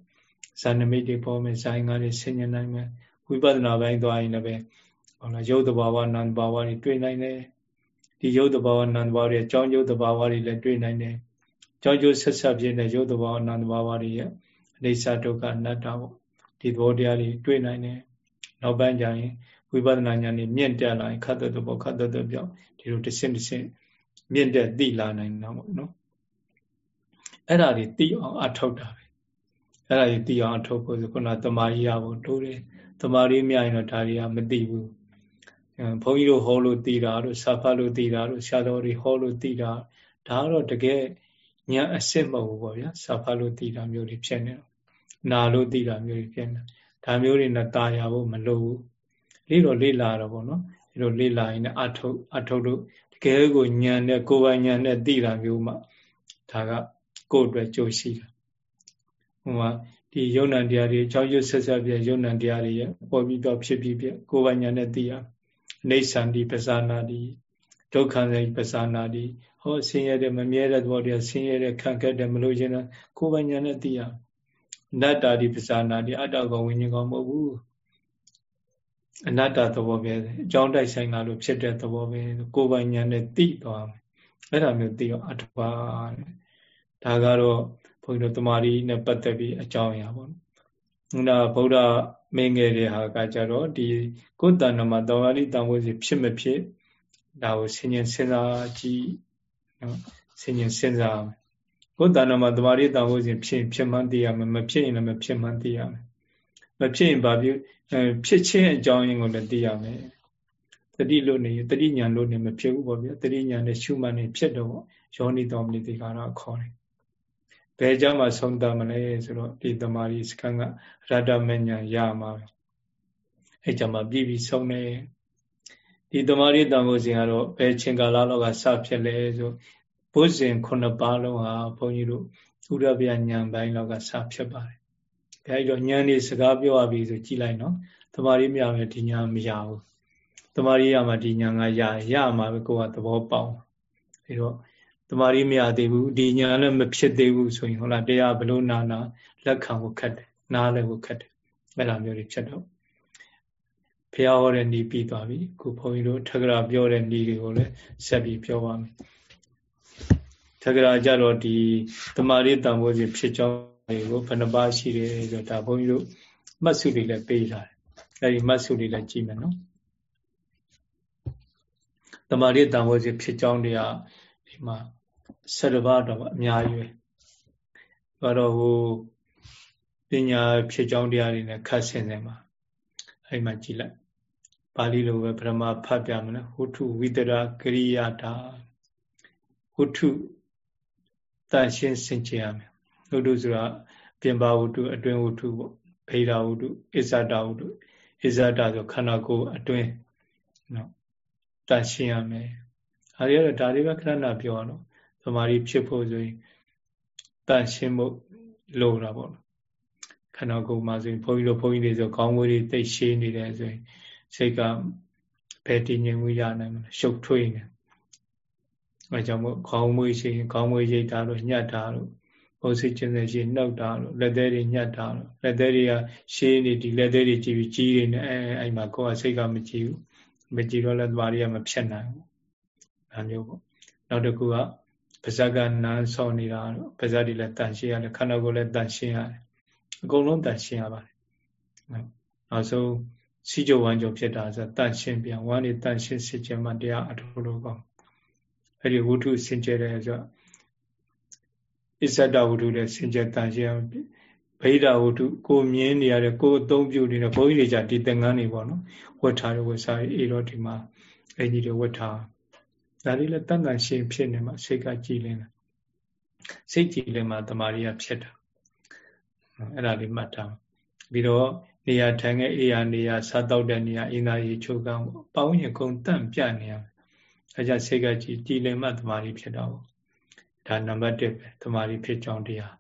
ဇာနမိတ်တွေပေါ်မယ်ဇာင်္ဂါတွေဆင်ញနိုင်မယ်ဝိပဿနာပိုင်းသွားရင်လည်းဟုတ်လားရုပ်တဘာဝနာမ်တဘာဝတွေတွေ့နိုင်တယ်ဒီရုပ်တဘာဝနာမ်တဘာဝတွေအကြောင်းရုပ်တဘာဝတွေလည်းတွေ့နိုင်တယ်အကြောင်းကျိုးဆက်ဆက်ပြည့်တဲ့ရုပ်တဘာဝနာမ်တဘာဝတွေရဲ့အိဋ္ဌဒုက္ခအနတ္တပေါ့ဒီသဘောတရားတွေတွေ့နိုင်တယ်နောက်ပိုင်းကျရင် ဝိပဿနာဉာဏ်นี่မြင့်တက်လာရင်ခတ်တဲ့ဘောခတ်တဲ့ပြောင်းဒီလိုတစ်ဆင့်တစ်ဆင့်မြင့်တက်သိလာနိုင်တာပေါ့နော်အဲ့ဒါတွေသိအောင်အထောက်တာပဲအဲ့ဒါတွေသိအောင်အထောက်ဖို့ဆိုခုနသမာဓိရဖို့တိုးတယ်သမာဓိမြရင်တော့ဒါတွေကမသိဘူးဘုန်းကြီးတို့ဟောလို့သိတာတို့စာဖတ်လို့သိတာတို့ဆရာတော်တွေဟောလို့သိတာဒါကတော့တကယ်ညာအစ်စ်မဟုတ်ဘူးပေါ့ဗျာစာဖတ်လို့သိတာမျိုးတွေဖြစ်နေတော့နာလို့သိတာမျိုးတွေဖြစ်နေဒါမျိုးတွေနဲ့ตายရဖို့မလိုဘူး လေးတော့လေးလာတော့ဗောနော်ဒီလိုလေးလာရင်အထုတ်အထုတ်လို့တကယ်ကိုညံနဲ့ကိုယ်ပိုင်ညံနဲ့သိတာမျိုးမှဒါကကိုယ့်အတွက်ကြိုးရှိတာဟိုမှာဒီယုံ nant တရားတွေအကြောင်းရွဆက်ဆက်ပြယုံ nant တရားတွေရဲ့ပေါ်ပြီးတော့ဖြစ်ပြီးပြကိုယ်ပိုင်ညာနဲ့သိရအိဋ္ဌန္တိပဇာနာတိဒုက္ခនៃပဇာနာတိဟောဆင်းရဲတဲ့မမြဲတဲ့သဘောတရားဆင်းရဲတဲ့ခံခက်တဲ့မလို့ခြင်းကိုယ်ပိုင်ညာနဲ့သိရအနတ္တာတိပဇာနာတိအတ္တကောဝိညာဉ်ကောမဟုတ်ဘူး အနတ္တသဘောပဲအကြောင်းတိုက်ဆိုင်တာလို့ဖြစ်တဲ့သဘောပဲကိုယ်ပိုင်ညာနဲ့သိသွားမယ်အဲ့ဒါမျိုးသိရောအထပါဒါကတော့ဘုန်းကြီးတို့တမာရီနဲ့ပတ်သက်ပြီးအကြောင်းအရာပေါ့ခုနဗုဒ္ဓမင်းငယ်တဲ့ဟာကကြတော့ဒီကိုယ်တဏ္ဍမှာတမာရီတန်ဖိုးစီဖြစ်မဖြစ်ဒါကိုဆင်ញင်စဉ်းစားကြည့်နော်ဆင်ញင်စဉ်းစားမယ်ကိုယ်တဏ္ဍမှာတမာရီတန်ဖိုးစီဖြစ်ဖြစ်မှန်းသိရမယ်မဖြစ်ရင်လည်းမဖြစ်မှန်းသိရမယ် မဖြစ်ရင်ဘာဖြစ်ဖြစ်ချင်းအကြောင်းရင်းကိုလည်းသိရမယ်တတိလို့နေတတိညာလို့နေမဖြစ်ဘူးပေါ့ဗျာတတိညာနဲ့ရှုမှတ်နေဖြစ်တော့ယောနိတော်မနိတိကတော့ခေါ်တယ်ဘယ်ကြောင့်မှဆုံးတတ်မလဲဆိုတော့ဒီတမာရီစကံကရတ္တမညာရမှာအဲကြောင့်မှပြီးပြီးဆုံးတယ်ဒီတမာရီတန်ဖိုးစဉ်ကတော့ဘယ်ချိန်ကာလလောက်ကစဖြစ်လဲဆိုဘုဇင်ခုနှစ်ပါးလုံးဟာဘုန်းကြီးတို့ဥရဗျညံပိုင်းလောက်ကစဖြစ်ပါတယ်။ အဲဒီတော့ညံနေစကားပြောရပြီဆိုကြည်လိုက်နော်။တမာရီမရမယ်ဒီညံမရဘူး။တမာရီရမှာဒီညံကရရမှာပဲကိုယ်ကသဘောပေါက်။အဲတော့တမာရီမရသေးဘူးဒီညာလည်းမဖြစ်သေးဘူးဆိုရင်ဟုတ်လားတရားဘလို့နာနာလက်ခံဖို့ခက်တယ်နားလည်းဖို့ခက်တယ်အဲ့လိုမျိုးတွေဖြစ်တော့ဖះဟောတဲ့ဤပြီးသွားပြီခုဘုန်းကြီးတို့ထက္ကရာပြောတဲ့ဤတွေကိုလည်းဆက်ပြီးပြောပါမယ်ထက္ကရာကြတော့ဒီတမာရီတန်ဖိုးစီဖြစ်ကြောင်း တွေကိုဘယ်နှပါရှိတယ်ဆိုတော့ဒါဘုန်းကြီးတို့မှတ်စုတွေလည်းပေးထားတယ်အဲ့ဒီမှတ်စုတွေလည်းကြည့်မယ်နော်တမာရီတန်ဖိုးစီဖြစ်ကြောင်းတွေကမှာ7ပါးတော့အများကြီးပဲဘာတော့ဟိုပညာဖြစ်ကြောင်းတရားတွေနဲ့ခတ်ဆင်တယ်မှာအဲ့မှာကြည်လိုက်ပါဠိလိုပဲပရမဖတ်ပြမလားဝုထုဝိတရာကရိယာတာဝုထုတန်ရှင်းစင်ကြယ်ရမယ် ဝုထုဆိုတာပြင်ပါဝုထုအတွင်းဝုထုပေါ့ဗေဒဝုထုအစ္ဆဒဝုထုအစ္ဆဒဆိုခန္ဓာကိုယ်အတွင်းနော်တန်ရှင်းရမယ်။အဲဒီတော့ဒါလေးပဲခဏနာပြောအောင်နော်။သမာဓိဖြစ်ဖို့ဆိုရင်တန်ရှင်းဖို့လိုတာပေါ့နော်။ခန္ဓာကိုယ်မှာဆိုရင်ဘုန်းကြီးတို့ဘုန်းကြီးတွေဆိုခေါင်းမွေးတွေတိတ်ရှင်းနေတယ်ဆိုရင်စိတ်ကဘယ်တည်ငြိမ်မှုရနိုင်မလဲရှုပ်ထွေးနေ။အဲကြောင့်မို့ခေါင်းမွေးရှိရင်ခေါင်းမွေးရိတ်တာလို့ညှက်တာလို့ ဘုံစိတ်ခြင်းနဲ့ရှိနှုတ်တာလို့လက်သေးတွေညှက်တာလို့လက်သေးတွေကရှင်းနေဒီလက်သေးတွေကြည့်ပြီးကြီးနေတယ်အဲအဲ့မှာကိုယ်ကစိတ်ကမကြည့်ဘူးမကြည့်တော့လက်သွားတွေကမဖြတ်နိုင်ဘူးဒါမျိုးပေါ့နောက်တစ်ခုကပါဇက်ကနန်းဆောင်းနေတာတော့ပါဇက်တွေလည်းတန်ရှင်းရတယ်ခန္ဓာကိုယ်လည်းတန်ရှင်းရတယ်အကုန်လုံးတန်ရှင်းရပါတယ်နောက်ဆုံးစီကြဝမ်းကြောဖြစ်တာဆိုတန်ရှင်းပြန်ဝမ်းနေတန်ရှင်းစစ်ခြင်းမှတရားအထုလို့ကောင်းအဲ့ဒီဝုထုစင်ကြယ်တယ်ဆို အစ္ဆဒဝုထုနဲ့စင်ကြယ်တန်ရှင်းဗိဓာဝုထုကိုမြင်နေရတဲ့ကိုအသုံးပြုနေတဲ့ဘုန်းကြီးတွေကြဒီသင်္ကန်းတွေပေါ့နော်ဝတ်ထားတဲ့ဝတ်စားအေးတော့ဒီမှာအင်ကြီးတွေဝတ်ထားဒါလေးလည်းတန်တန်ရှင်းဖြစ်နေမှာစိတ်ကကြည်လင်းတယ်စိတ်ကြည်လင်းမှာတမာရီကဖြစ်တာအဲ့ဒါလေးမှတ်ထားပြီးတော့နေရာထိုင်တဲ့အေးရနေရာစားတော့တဲ့နေရာအင်းသားရေချိုးကံပေါင်းရင်ကုန်တန့်ပြနေရမယ်အဲကြစိတ်ကကြည်ကြည်လင်းမှတမာရီဖြစ်တော့ ဒါနံပါတ်1ပဲတမာရီဖြစ်ကြောင်းတရား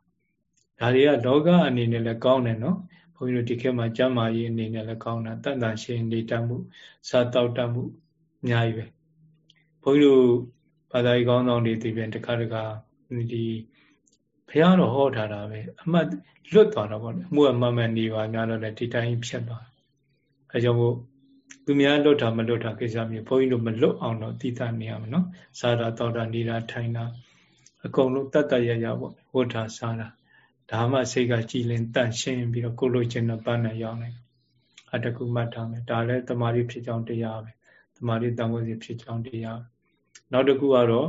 ဒါတွေကလောကအနေနဲ့လည်းကောင်းတယ်နော်ဘုန်းကြီးတို့ဒီခေတ်မှာကျမ်းမာရေးအနေနဲ့လည်းကောင်းတာတန်တန်ရှင်းနေတတ်မှုစားတော့တတ်မှုအများကြီးပဲဘုန်းကြီးတို့ဘာသာရေးကောင်းဆောင်တွေဒီပြန်တခါတခါဒီဘုရားတော်ဟောထားတာပဲအမှတ်လွတ်သွားတော့ဗောလေအမှုအမှန်မှန်နေပါများတော့လည်းဒီတိုင်းဖြစ်သွားအဲကြောင့်မို့သူများလွတ်တာမလွတ်တာကိစ္စမျိုးဘုန်းကြီးတို့မလွတ်အောင်တော့တည်တတ်နေရမယ်နော်စားတာတောက်တာနေတာထိုင်တာ အကုန်လုံးတတ်တရရပေါ့ဝတ်တာစားတာဒါမှစိတ်ကကြည်လင်တန့်ရှင်းပြီးတော့ကိုလိုချင်တဲ့ပန်းနဲ့ရောက်နိုင်အတကူမှတ်ထားမယ်ဒါလည်းတမာရီဖြစ်ကြောင်းတရားပဲတမာရီတန်ဖိုးစီဖြစ်ကြောင်းတရားနောက်တစ်ခုကတော့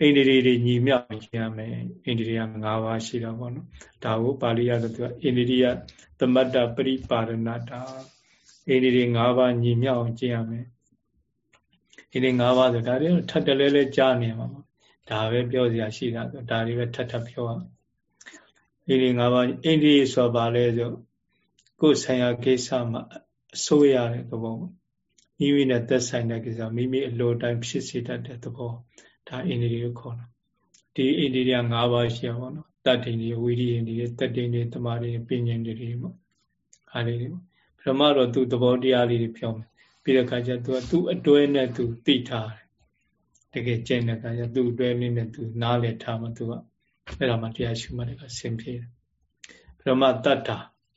အိန္ဒိရီတွေညီမြောက်ခြင်းရမယ်အိန္ဒိရိယ၅ပါးရှိတာပေါ့နော်ဒါကိုပါဠိရတော့သူကအိန္ဒိရိယသမတ္တပရိပါရဏတာအိန္ဒိရိ၅ပါးညီမြောက်အောင်ကျင့်ရမယ်အိန္ဒိ၅ပါးဆိုဒါတွေထပ်တလဲလဲကြားနေမှာပေါ့ ဒါပဲပြောစရာရှိတာဆိုဒါတွေပဲထပ်ထပ်ပြောရမယ်အိန္ဒိ၅ပါးအိန္ဒိဆိုပါလဲဆိုကိုယ်ဆိုင်ရာကိစ္စမှာအစိုးရတဲ့သဘောပေါ့မိမိနဲ့သက်ဆိုင်တဲ့ကိစ္စမိမိအလိုတိုင်းဖြစ်စေတတ်တဲ့သဘောဒါအိန္ဒိကိုခေါ်တာဒီအိန္ဒိယ၅ပါးရှိရပါတော့တတ္တိန်တွေဝိရိယတွေတတ္တိန်တွေတမာတွေပညာတွေတွေပေါ့အားလေးတွေပေါ့ပထမတော့သူသဘောတရားလေးတွေပြောမယ်ပြီးတဲ့အခါကျသူကသူ့အတွဲနဲ့သူသိထားတယ် တကယ်ကျင့်တဲ့အခါကျသူ့အတွဲလေးနဲ့သူနားလည်ထားမှသူကအဲ့ဒါမှတရားရှုမှတ်တဲ့ကဆင်ပြေတယ်ပထမတတ္တာ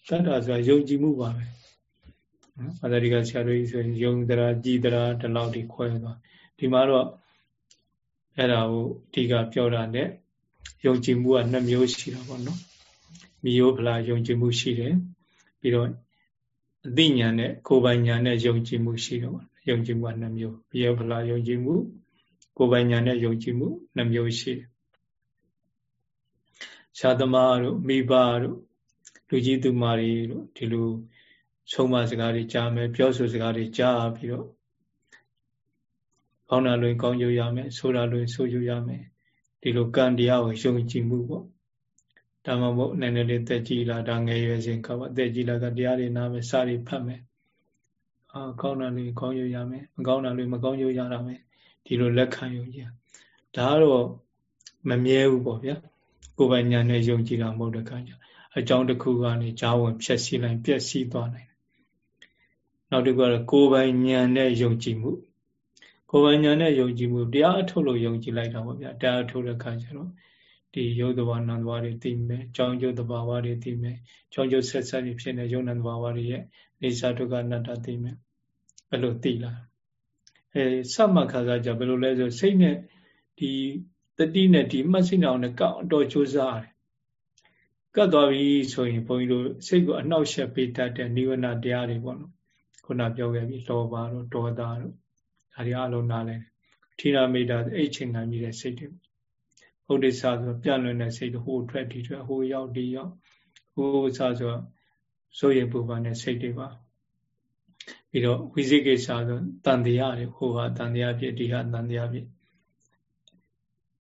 တတ္တာဆိုတာယုံကြည်မှုပါပဲနော်အာသရိကဆရာတို့ကြီးဆိုရင်ယုံတရာကြည်တရာဒီလောက်ဒီခွဲသွားဒီမှာတော့အဲ့ဒါကိုအဓိကပြောတာ ਨੇ ယုံကြည်မှုကနှစ်မျိုးရှိတာပေါ့နော်မိယောဖလားယုံကြည်မှုရှိတယ်ပြီးတော့အသိဉာဏ်နဲ့ကိုယ်ပိုင်ဉာဏ်နဲ့ယုံကြည်မှုရှိတော့ယုံကြည်မှုကနှစ်မျိုးမိယောဖလားယုံကြည်မှု ကိုယ်ပိုင်ဉာဏ်နဲ့ယုံကြည်မှုနှစ်မျိုးရှိတယ်ရှားသမားတို့မိဘတို့လူကြီးသူမတွေတို့ဒီလိုဆုံးမစကားတွေကြားမယ်ပြောဆိုစကားတွေကြားပြီးတော့ကောင်းတာလွင်ကောင်းကျိုးရမယ်ဆိုးတာလွင်ဆိုးကျိုးရမယ်ဒီလိုကံတရားကိုယုံကြည်မှုပေါ့ဒါမှမဟုတ်နည်းနည်းလေးတက်ကြည်လာဒါငယ်ရွယ်စဉ်ကပါတက်ကြည်လာကတရားတွေနားမယ်စာတွေဖတ်မယ်အာကောင်းတာလွင်ကောင်းကျိုးရမယ်မကောင်းတာလွင်မကောင်းကျိုးရတာမယ် ဒီလိုလက်ခံယုံကြည်ဒါကတော့မမြဲဘူးပေါ့ဗျာကိုယ်ပိုင်ဉာဏ်နဲ့ယုံကြည်တာမဟုတ်တဲ့ခါကျအကြောင်းတစ်ခုကနေဂျာဝင်ဖြည့်ဆည်းလိုက်ပြည့်စည်သွားနိုင်တယ်နောက်တစ်ခုကတော့ကိုယ်ပိုင်ဉာဏ်နဲ့ယုံကြည်မှုကိုယ်ပိုင်ဉာဏ်နဲ့ယုံကြည်မှုတရားအထုတ်လို့ယုံကြည်လိုက်တာပေါ့ဗျာတရားအထုတ်တဲ့ခါကျတော့ဒီယုတ်တဘာနန္တဘာတွေသိမယ်ကြောင်းကျုပ်တဘာဝတွေသိမယ်ကြောင်းကျုပ်ဆက်ဆက်ပြီးဖြစ်နေယုံနန္တဘာဝတွေရဲ့နေစာဒုက္ခအနတ္တသိမယ်အဲ့လိုသိလာ အဲစမှခါစားကြဘယ်လိုလဲဆိုစိတ်နဲ့ဒီတတိနဲ့ဒီမှတ်စိတ်အောင်နဲ့ကောက်တော့ကြိုးစားတယ်ကတ်သွားပြီဆိုရင်ဘုန်းကြီးတို့စိတ်ကိုအနှောက်ယှက်ပေးတတ်တဲ့နိဝရဏတရားတွေပေါ့နော်ခုနပြောခဲ့ပြီလောဘတို့ဒေါသတို့ဒါတွေအလုံးနားလဲဌိနာမိတာအိတ်ချိန်နိုင်ပြီးတဲ့စိတ်တွေဥဒိစ္စဆိုပြန့်လွင်တဲ့စိတ်ဟိုထွက်ဒီထွက်ဟိုရောက်ဒီရောက်ဟိုစဆိုစိုးရိမ်ပူပန်တဲ့စိတ်တွေပါ ပြီးတော့ဝိသိကိစ္စဆိုတန်တရားတွေဟိုဟာတန်တရားဖြစ်ဒီဟာတန်တရားဖြစ်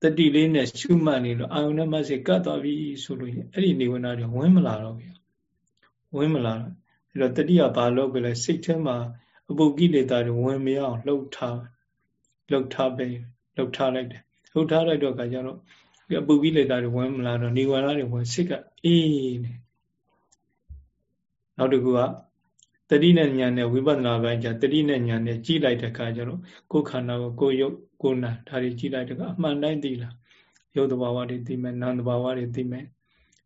တတိလေးနဲ့ရှုမှတ်နေလို့အာယုန်နဲ့မစိကတ်သွားပြီဆိုလို့အဲ့ဒီနေဝနာတွေဝင်မလာတော့ဘူးဝင်မလာတော့အဲ့တော့တတိယဘာလို့ပဲလဲစိတ်ထဲမှာအပုကိလေသာတွေဝင်မရအောင်လှုပ်ထားလှုပ်ထားပဲလှုပ်ထားလိုက်တယ်လှုပ်ထားလိုက်တော့ကကြတော့အပုကိလေသာတွေဝင်မလာတော့နေဝနာတွေဝင်စိတ်ကအေးနေနောက်တစ်ခုက တတိနဲ့ဉာဏ်နဲ့ဝိပဿနာပိုင်းကျတတိနဲ့ဉာဏ်နဲ့ကြည့်လိုက်တဲ့အခါကျတော့ကိုယ်ခန္ဓာကိုကိုယ်ရုပ်ကိုယ်နာဒါတွေကြည့်လိုက်တဲ့အခါအမှန်တိုင်းသိလားရုပ်တဘာဝတွေသိမယ်နာမ်တဘာဝတွေသိမယ်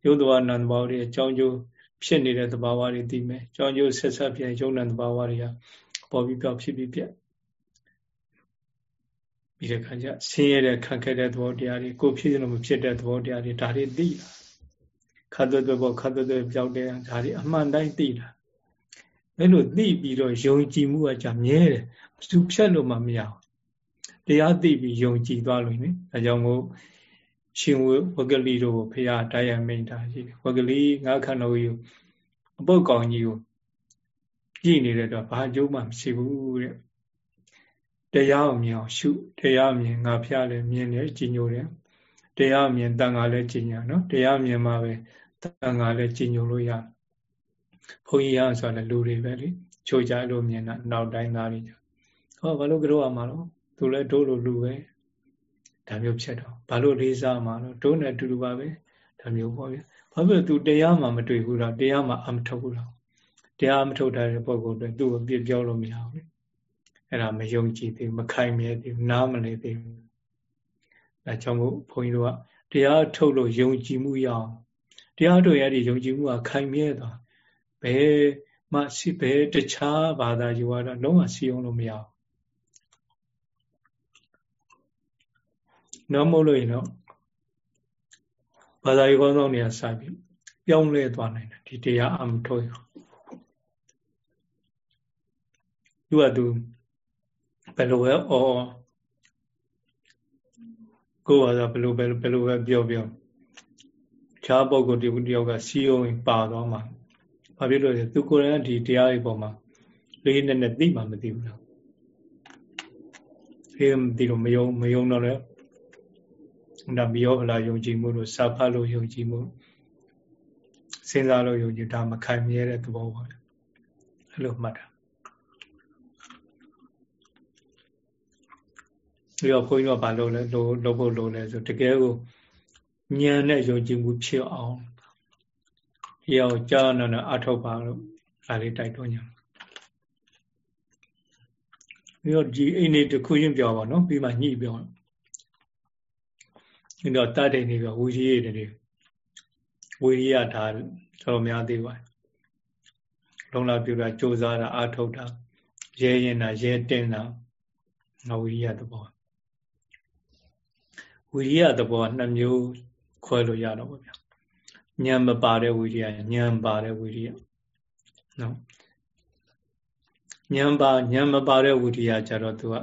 ရုပ်တဘာဝနာမ်တဘာဝတွေအကြောင်းကျိုးဖြစ်နေတဲ့တဘာဝတွေသိမယ်အကြောင်းကျိုးဆက်ဆက်ပြန်ရုပ်နာမ်တဘာဝတွေကပေါ်ပြီးပြောက်ဖြစ်ပြီးပြက်ပြီးတဲ့အခါကျဆင်းရဲတဲ့ခံခဲ့တဲ့သဘောတရားတွေကိုဖြစ်လို့မဖြစ်တဲ့သဘောတရားတွေဒါတွေသိလားခတ်သွက်သွက်ပေါ်ခတ်သွက်သွက်ပြောက်တဲ့ဒါတွေအမှန်တိုင်းသိလား အဲ့လိုသိပြီးတော့ယုံကြည်မှုကကြမြဲတယ်သူဖြတ်လို့မှမရဘူးတရားသိပြီးယုံကြည်သွားလို့နိအဲကြောင့်မို့ရှင်ဝကလိတို့ကိုဖရာတိုက်ရမိန်တာရှိတယ်ဝကလိငါခန္ဓာကိုယ်အပုတ်ကောင်ကြီးကိုကြည်နေတဲ့တော့ဘာအကျိုးမှမရှိဘူးတဲ့တရားအမြင်အောင်ရှုတရားအမြင်ငါဖျားလည်းမြင်တယ်ကြည်ညိုတယ်တရားအမြင်တန်ခါလည်းကြည်ညာနော်တရားအမြင်မှာပဲတန်ခါလည်းကြည်ညိုလို့ရတယ် ဘုန်းကြီးရဆိုလည်းလူတွေပဲလေချိုးကြလို့မြင်တာနောက်တိုင်းသားတွေဟောဘာလို့ကြောက်ရမှာတော့သူလည်းတို့လိုလူပဲဒါမျိုးဖြစ်တော့ဘာလို့လေးစားမှာတော့တို့နဲ့အတူတူပါပဲဒါမျိုးပေါ့ဗျာဘာဖြစ်လို့သူတရားမှမတွေ့ဘူးတော့တရားမှအမထုတ်ဘူးတော့တရားမထုတ်တဲ့ပုံကိုယ်တွေသူ့ကိုပြပြောလို့မရဘူးလေအဲ့ဒါမယုံကြည်သေးမခိုင်မြဲသေးနားမလည်သေးဘူးအဲကြောင့်မို့ဘုန်းကြီးတို့ကတရားထုတ်လို့ယုံကြည်မှုရအောင်တရားထုတ်ရတဲ့ယုံကြည်မှုကခိုင်မြဲသွား ဘယ်မှရှိဘယ်တခြားဘာသာယူရတော့လုံးဝစီအောင်လို့မရဘူးနောက်မဟုတ်လို့ရင်တော့ဘာသာရေးကောင်းဆောင်တွေကစပြီးပြောင်းလဲသွားနိုင်တယ်ဒီတရားအမထုတ်ရသူကသူဘယ်လိုပဲအော်ကိုယ်ကဘယ်လိုပဲဘယ်လိုပဲပြောပြောခြားပုဂ္ဂိုလ်တယောက်ကစီယုံပါသွားမှာ ဘာဖြစ်လို့လဲသူကိုယ်တိုင်ကဒီတရားတွေပေါ်မှာလေးနဲ့နဲ့သိမှမသိဘူးလားအေးမသိတော့မယုံမယုံတော့လည်းဒါမယောဗလာယုံကြည်မှုလို့စာဖတ်လို့ယုံကြည်မှုစဉ်းစားလို့ယုံကြည်ဒါမခိုင်မြဲတဲ့သဘောပါအဲ့လိုမှတ်တာပြီးတော့ဘုန်းကြီးတို့ဘာလုပ်လဲလို့လုပ်ဖို့လုပ်လဲဆိုတကယ်ကိုဉာဏ်နဲ့ယုံကြည်မှုဖြစ်အောင် ဒီအောင်ကြာနာနာအထောက်ပါလို့ဒါလေးတိုက်တွန်းညာပြီးတော့ဒီအိနေတစ်ခုချင်းပြောပါနော်ပြီးမှညှိပြောဒီတော့တတ်တယ်နေပြောဝီရိယတွေဝီရိယဒါတော်များသေးပါလုံလာပြတာစ조사တာအာထုတ်တာရဲရင်တာရဲတင်တာငဝီရိယသဘောဝီရိယသဘောနှစ်မျိုးခွဲလို့ရတော့ဗျာ ဉာဏ်မပါတဲ့ဝိရိယဉာဏ်ပါတဲ့ဝိရိယနော်ဉာဏ်ပါဉာဏ်မပါတဲ့ဝိရိယကြတော့သူက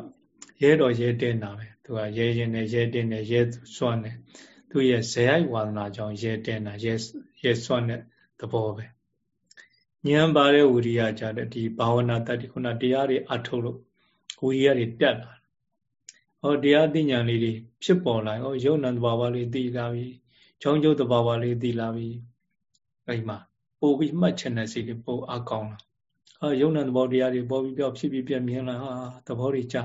ရဲတော်ရဲတင်တာပဲသူကရဲရင်နဲ့ရဲတင်နဲ့ရဲစွန့်နဲ့သူရဲ့ဇေယိုက်ဝါဒနာကြောင့်ရဲတင်တာရဲရဲစွန့်တဲ့သဘောပဲဉာဏ်ပါတဲ့ဝိရိယကြတဲ့ဒီဘာဝနာတတ်ဒီခုနတရားတွေအထုတ်လို့ဝိရိယတွေတက်လာဟောတရားသိဉာဏ်လေးတွေဖြစ်ပေါ်လာဟောယုံနံသဘာဝလေးသိလာပြီ ကြောင်းကျုပ်တဘာဝလေးသိလာပြီအဲ့မှာပို့ပြီးမှတ်ချင်တဲ့စိတ်တွေပို့အကောင်းလာဟာယုံနံသဘောတရားတွေပေါ်ပြီးပြောဖြစ်ပြီးပြမြင်လာဟာသဘောတွေကြ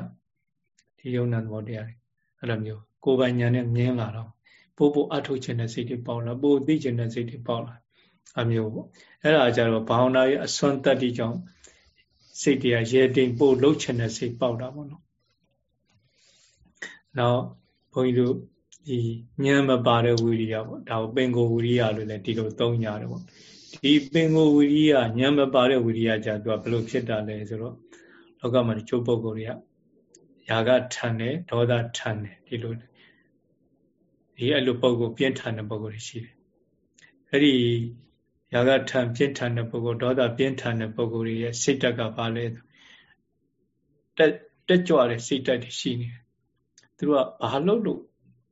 ဒီယုံနံသဘောတရားတွေအဲ့လိုမျိုးကိုယ်ပိုင်ညာနဲ့မြင်လာတော့ပို့ပို့အထုတ်ချင်တဲ့စိတ်တွေပေါက်လာပို့သိချင်တဲ့စိတ်တွေပေါက်လာအမျိုးပေါ့အဲ့ဒါကြတော့ဘာဝနာရဲ့အစွမ်းတတ္တိကြောင့်စိတ်တရားရဲတိမ်ပို့လှုပ်ချင်တဲ့စိတ်ပေါက်တာပေါ့နော်နောက်ဘုန်းကြီးတို့ ဒီဉာဏ်မပါတဲ့ဝိရိယပေါ့ဒါကိုပင်ကိုဝိရိယလို့လည်းဒီလိုသုံးကြတယ်ပေါ့ဒီပင်ကိုဝိရိယဉာဏ်မပါတဲ့ဝိရိယじゃသူကဘယ်လိုဖြစ်တာလဲဆိုတော့လောကမှာချိုးပုဂ္ဂိုလ်တွေကຢာကထန်တယ်ဒေါသထန်တယ်ဒီလိုဒီအဲ့လိုပုဂ္ဂိုလ်ပြင်းထန်တဲ့ပုဂ္ဂိုလ်တွေရှိတယ်အဲ့ဒီຢာကထန်ပြင်းထန်တဲ့ပုဂ္ဂိုလ်ဒေါသပြင်းထန်တဲ့ပုဂ္ဂိုလ်တွေရဲ့စိတ်တက်ကဘာလဲတက်တက်ကြွတဲ့စိတ်တက်တွေရှိနေတယ် သူကဘာလို့လို့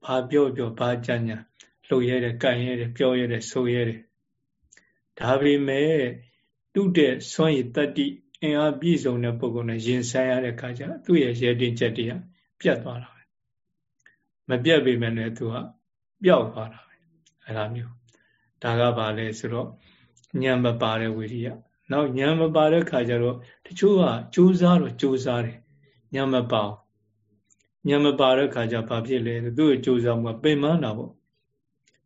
ဘာပြောပြောဘာကြံညာလှုပ်ရဲတယ်ကြံရဲတယ်ပြောရဲတယ်ဆိုရဲတယ်ဒါပေမဲ့တုတဲ့စွန့်ရည်တတ္တိအင်အားပြည့်စုံတဲ့ပုဂ္ဂိုလ်နဲ့ရင်ဆိုင်ရတဲ့အခါကျသူ့ရဲ့ရဲတင်ချက်တွေကပြတ်သွားတာပဲမပြတ်ပေမဲ့လည်းသူကပျောက်သွားတာပဲအဲ့လိုမျိုးဒါကဘာလဲဆိုတော့ဉာဏ်မပါတဲ့ဝိရိယနောက်ဉာဏ်မပါတဲ့ခါကျတော့တချို့ကကြိုးစားတော့ကြိုးစားတယ်ဉာဏ်မပါဉာ ဏ်မပါတဲ့ခါကျဘာဖြစ်လဲသူ့ရဲ့ကြိုးစားမှုကပင်မနာပေါ့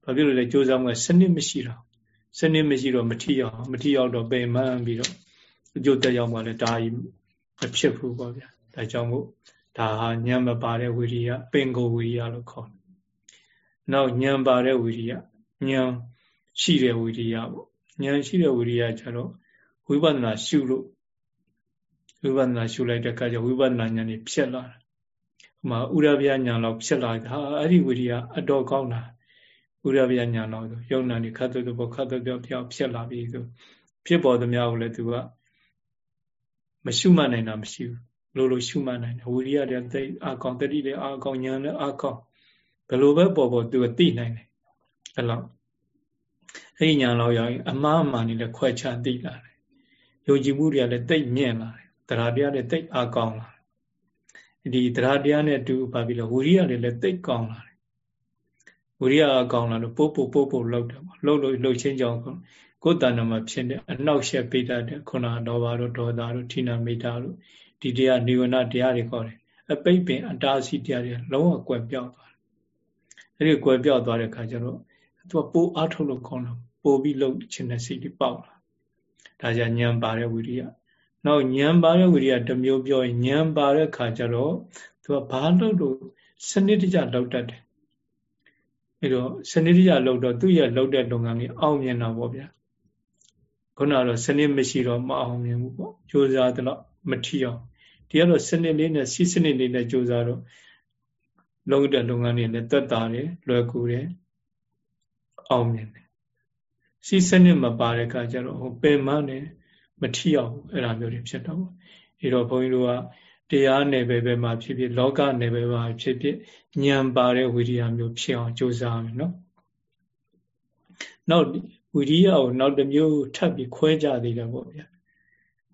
ဘာဖြစ်လို့လဲကြိုးစားမှုကစနစ်မရှိတော့စနစ်မရှိတော့မထီအောင်မထီအောင်တော့ပင်မပြီးတော့အကျိုးတက်ရောက်မှလည်းဒါကြီးမဖြစ်ဘူးပေါ့ဗျာဒါကြောင့်မို့ဒါဟာဉာဏ်မပါတဲ့ဝိရိယပင်ကိုဝိရိယလို့ခေါ်တယ်နောက်ဉာဏ်ပါတဲ့ဝိရိယဉာဏ်ရှိတဲ့ဝိရိယပေါ့ဉာဏ်ရှိတဲ့ဝိရိယကျတော့ဝိပဿနာရှုလို့ဝိပဿနာရှုလိုက်တဲ့အခါကျဝိပဿနာဉာဏ်นี่ဖြစ်လာတယ်။ဟို မှာဥရဗျာဉာဏ်လောက်ဖြစ်လာတာအဲ့ဒီဝိရိယအတော်ကောင်းတာဥရဗျာဉာဏ်လောက်ဆိုယုံနာนี่ခတ်တုတ်ဘောခတ်တုတ်ပြောပြောဖြစ်လာပြီဆိုဖြစ်ပေါ်သမျှကိုလည်းသူကမရှုမှတ်နိုင်တာမရှိဘူးလို့လို့ရှုမှတ်နိုင်တယ်ဝိရိယတဲ့သိအာကောင်တတိလည်းအာကောင်ဉာဏ်လည်းအာကောင်ဘယ်လိုပဲပေါ်ပေါ်သူကသိနိုင်တယ်အဲ့လောက်အဲ့ဒီညာလောက်ရောက်ရင်အမှားအမှန်တွေလည်းခွဲခြားသိလာတယ်ယုံကြည်မှုတွေကလည်းတိတ်မြင့်လာတယ်တရားတရားတွေတိတ်အားကောင်းလာတယ် ဒီတရားတရားနဲ့တူပါပြီလို့ဝိရိယတွေလည်းတိတ်ကောင်းလာတယ်ဝိရိယအကောင်းလာလို့ပို့ပို့ပို့ပို့လောက်တယ်ပေါ့လှုပ်လို့လှုပ်ချင်းကြောင့်ကိုယ်တဏ္ဍမှာဖြစ်တဲ့အနောက်ရှက်ပိတတ်တဲ့ခုနတော်ဘာတို့ဒေါသတို့ဌိနာမိတာတို့ဒီတရားနိဝရဏတရားတွေခေါ်တယ်အပိတ်ပင်အတားစီတရားတွေလုံးဝကွယ်ပြောက်သွားတယ်အဲ့ဒီကွယ်ပြောက်သွားတဲ့ခါကျတော့သူကပိုးအားထုတ်လို့ကောင်းတော့ပိုးပြီးလှုပ်ခြင်းတဲ့စိတ်တွေပေါက်လာဒါကြဉာဏ်ပါတဲ့ဝိရိယ နောက်ဉာဏ်ပါတဲ့ဝိရိယတစ်မျိုးပြောရင်ဉာဏ်ပါတဲ့ခါကျတော့သူကဘာလို့လို့စနစ်တကျလောက်တတ်တယ်အဲတော့စနစ်တကျလောက်တော့သူ့ရဲ့လောက်တဲ့လုပ်ငန်းကြီးအောင်မြင်တာပေါ့ဗျာခုနကတော့စနစ်မရှိတော့မအောင်မြင်ဘူးပေါ့ကြိုးစားတော့မထီအောင်ဒီကတော့စနစ်လေးနဲ့စီးစနစ်လေးနဲ့ကြိုးစားတော့လုံးတဲ့လုပ်ငန်းတွေလည်းတက်တာတယ်လွယ်ကူတယ်အောင်မြင်တယ်စီးစနစ်မပါတဲ့အခါကျတော့ဟိုပင်မနဲ့ မထီအောင်အဲ့လိုမျိုးတွေဖြစ်တော့ပေါ့အဲတော့ဘုန်းကြီးတို့ကတရားနယ်ပယ်ပဲမှာဖြစ်ဖြစ်လောကနယ်ပယ်မှာဖြစ်ဖြစ်ဉာဏ်ပါတဲ့ဝိရိယမျိုးဖြစ်အောင်ကြိုးစားမယ်နော်နောက်ဝိရိယကိုနောက်တစ်မျိုးထပ်ပြီးခွဲကြသေးတယ်ပေါ့ဗျာ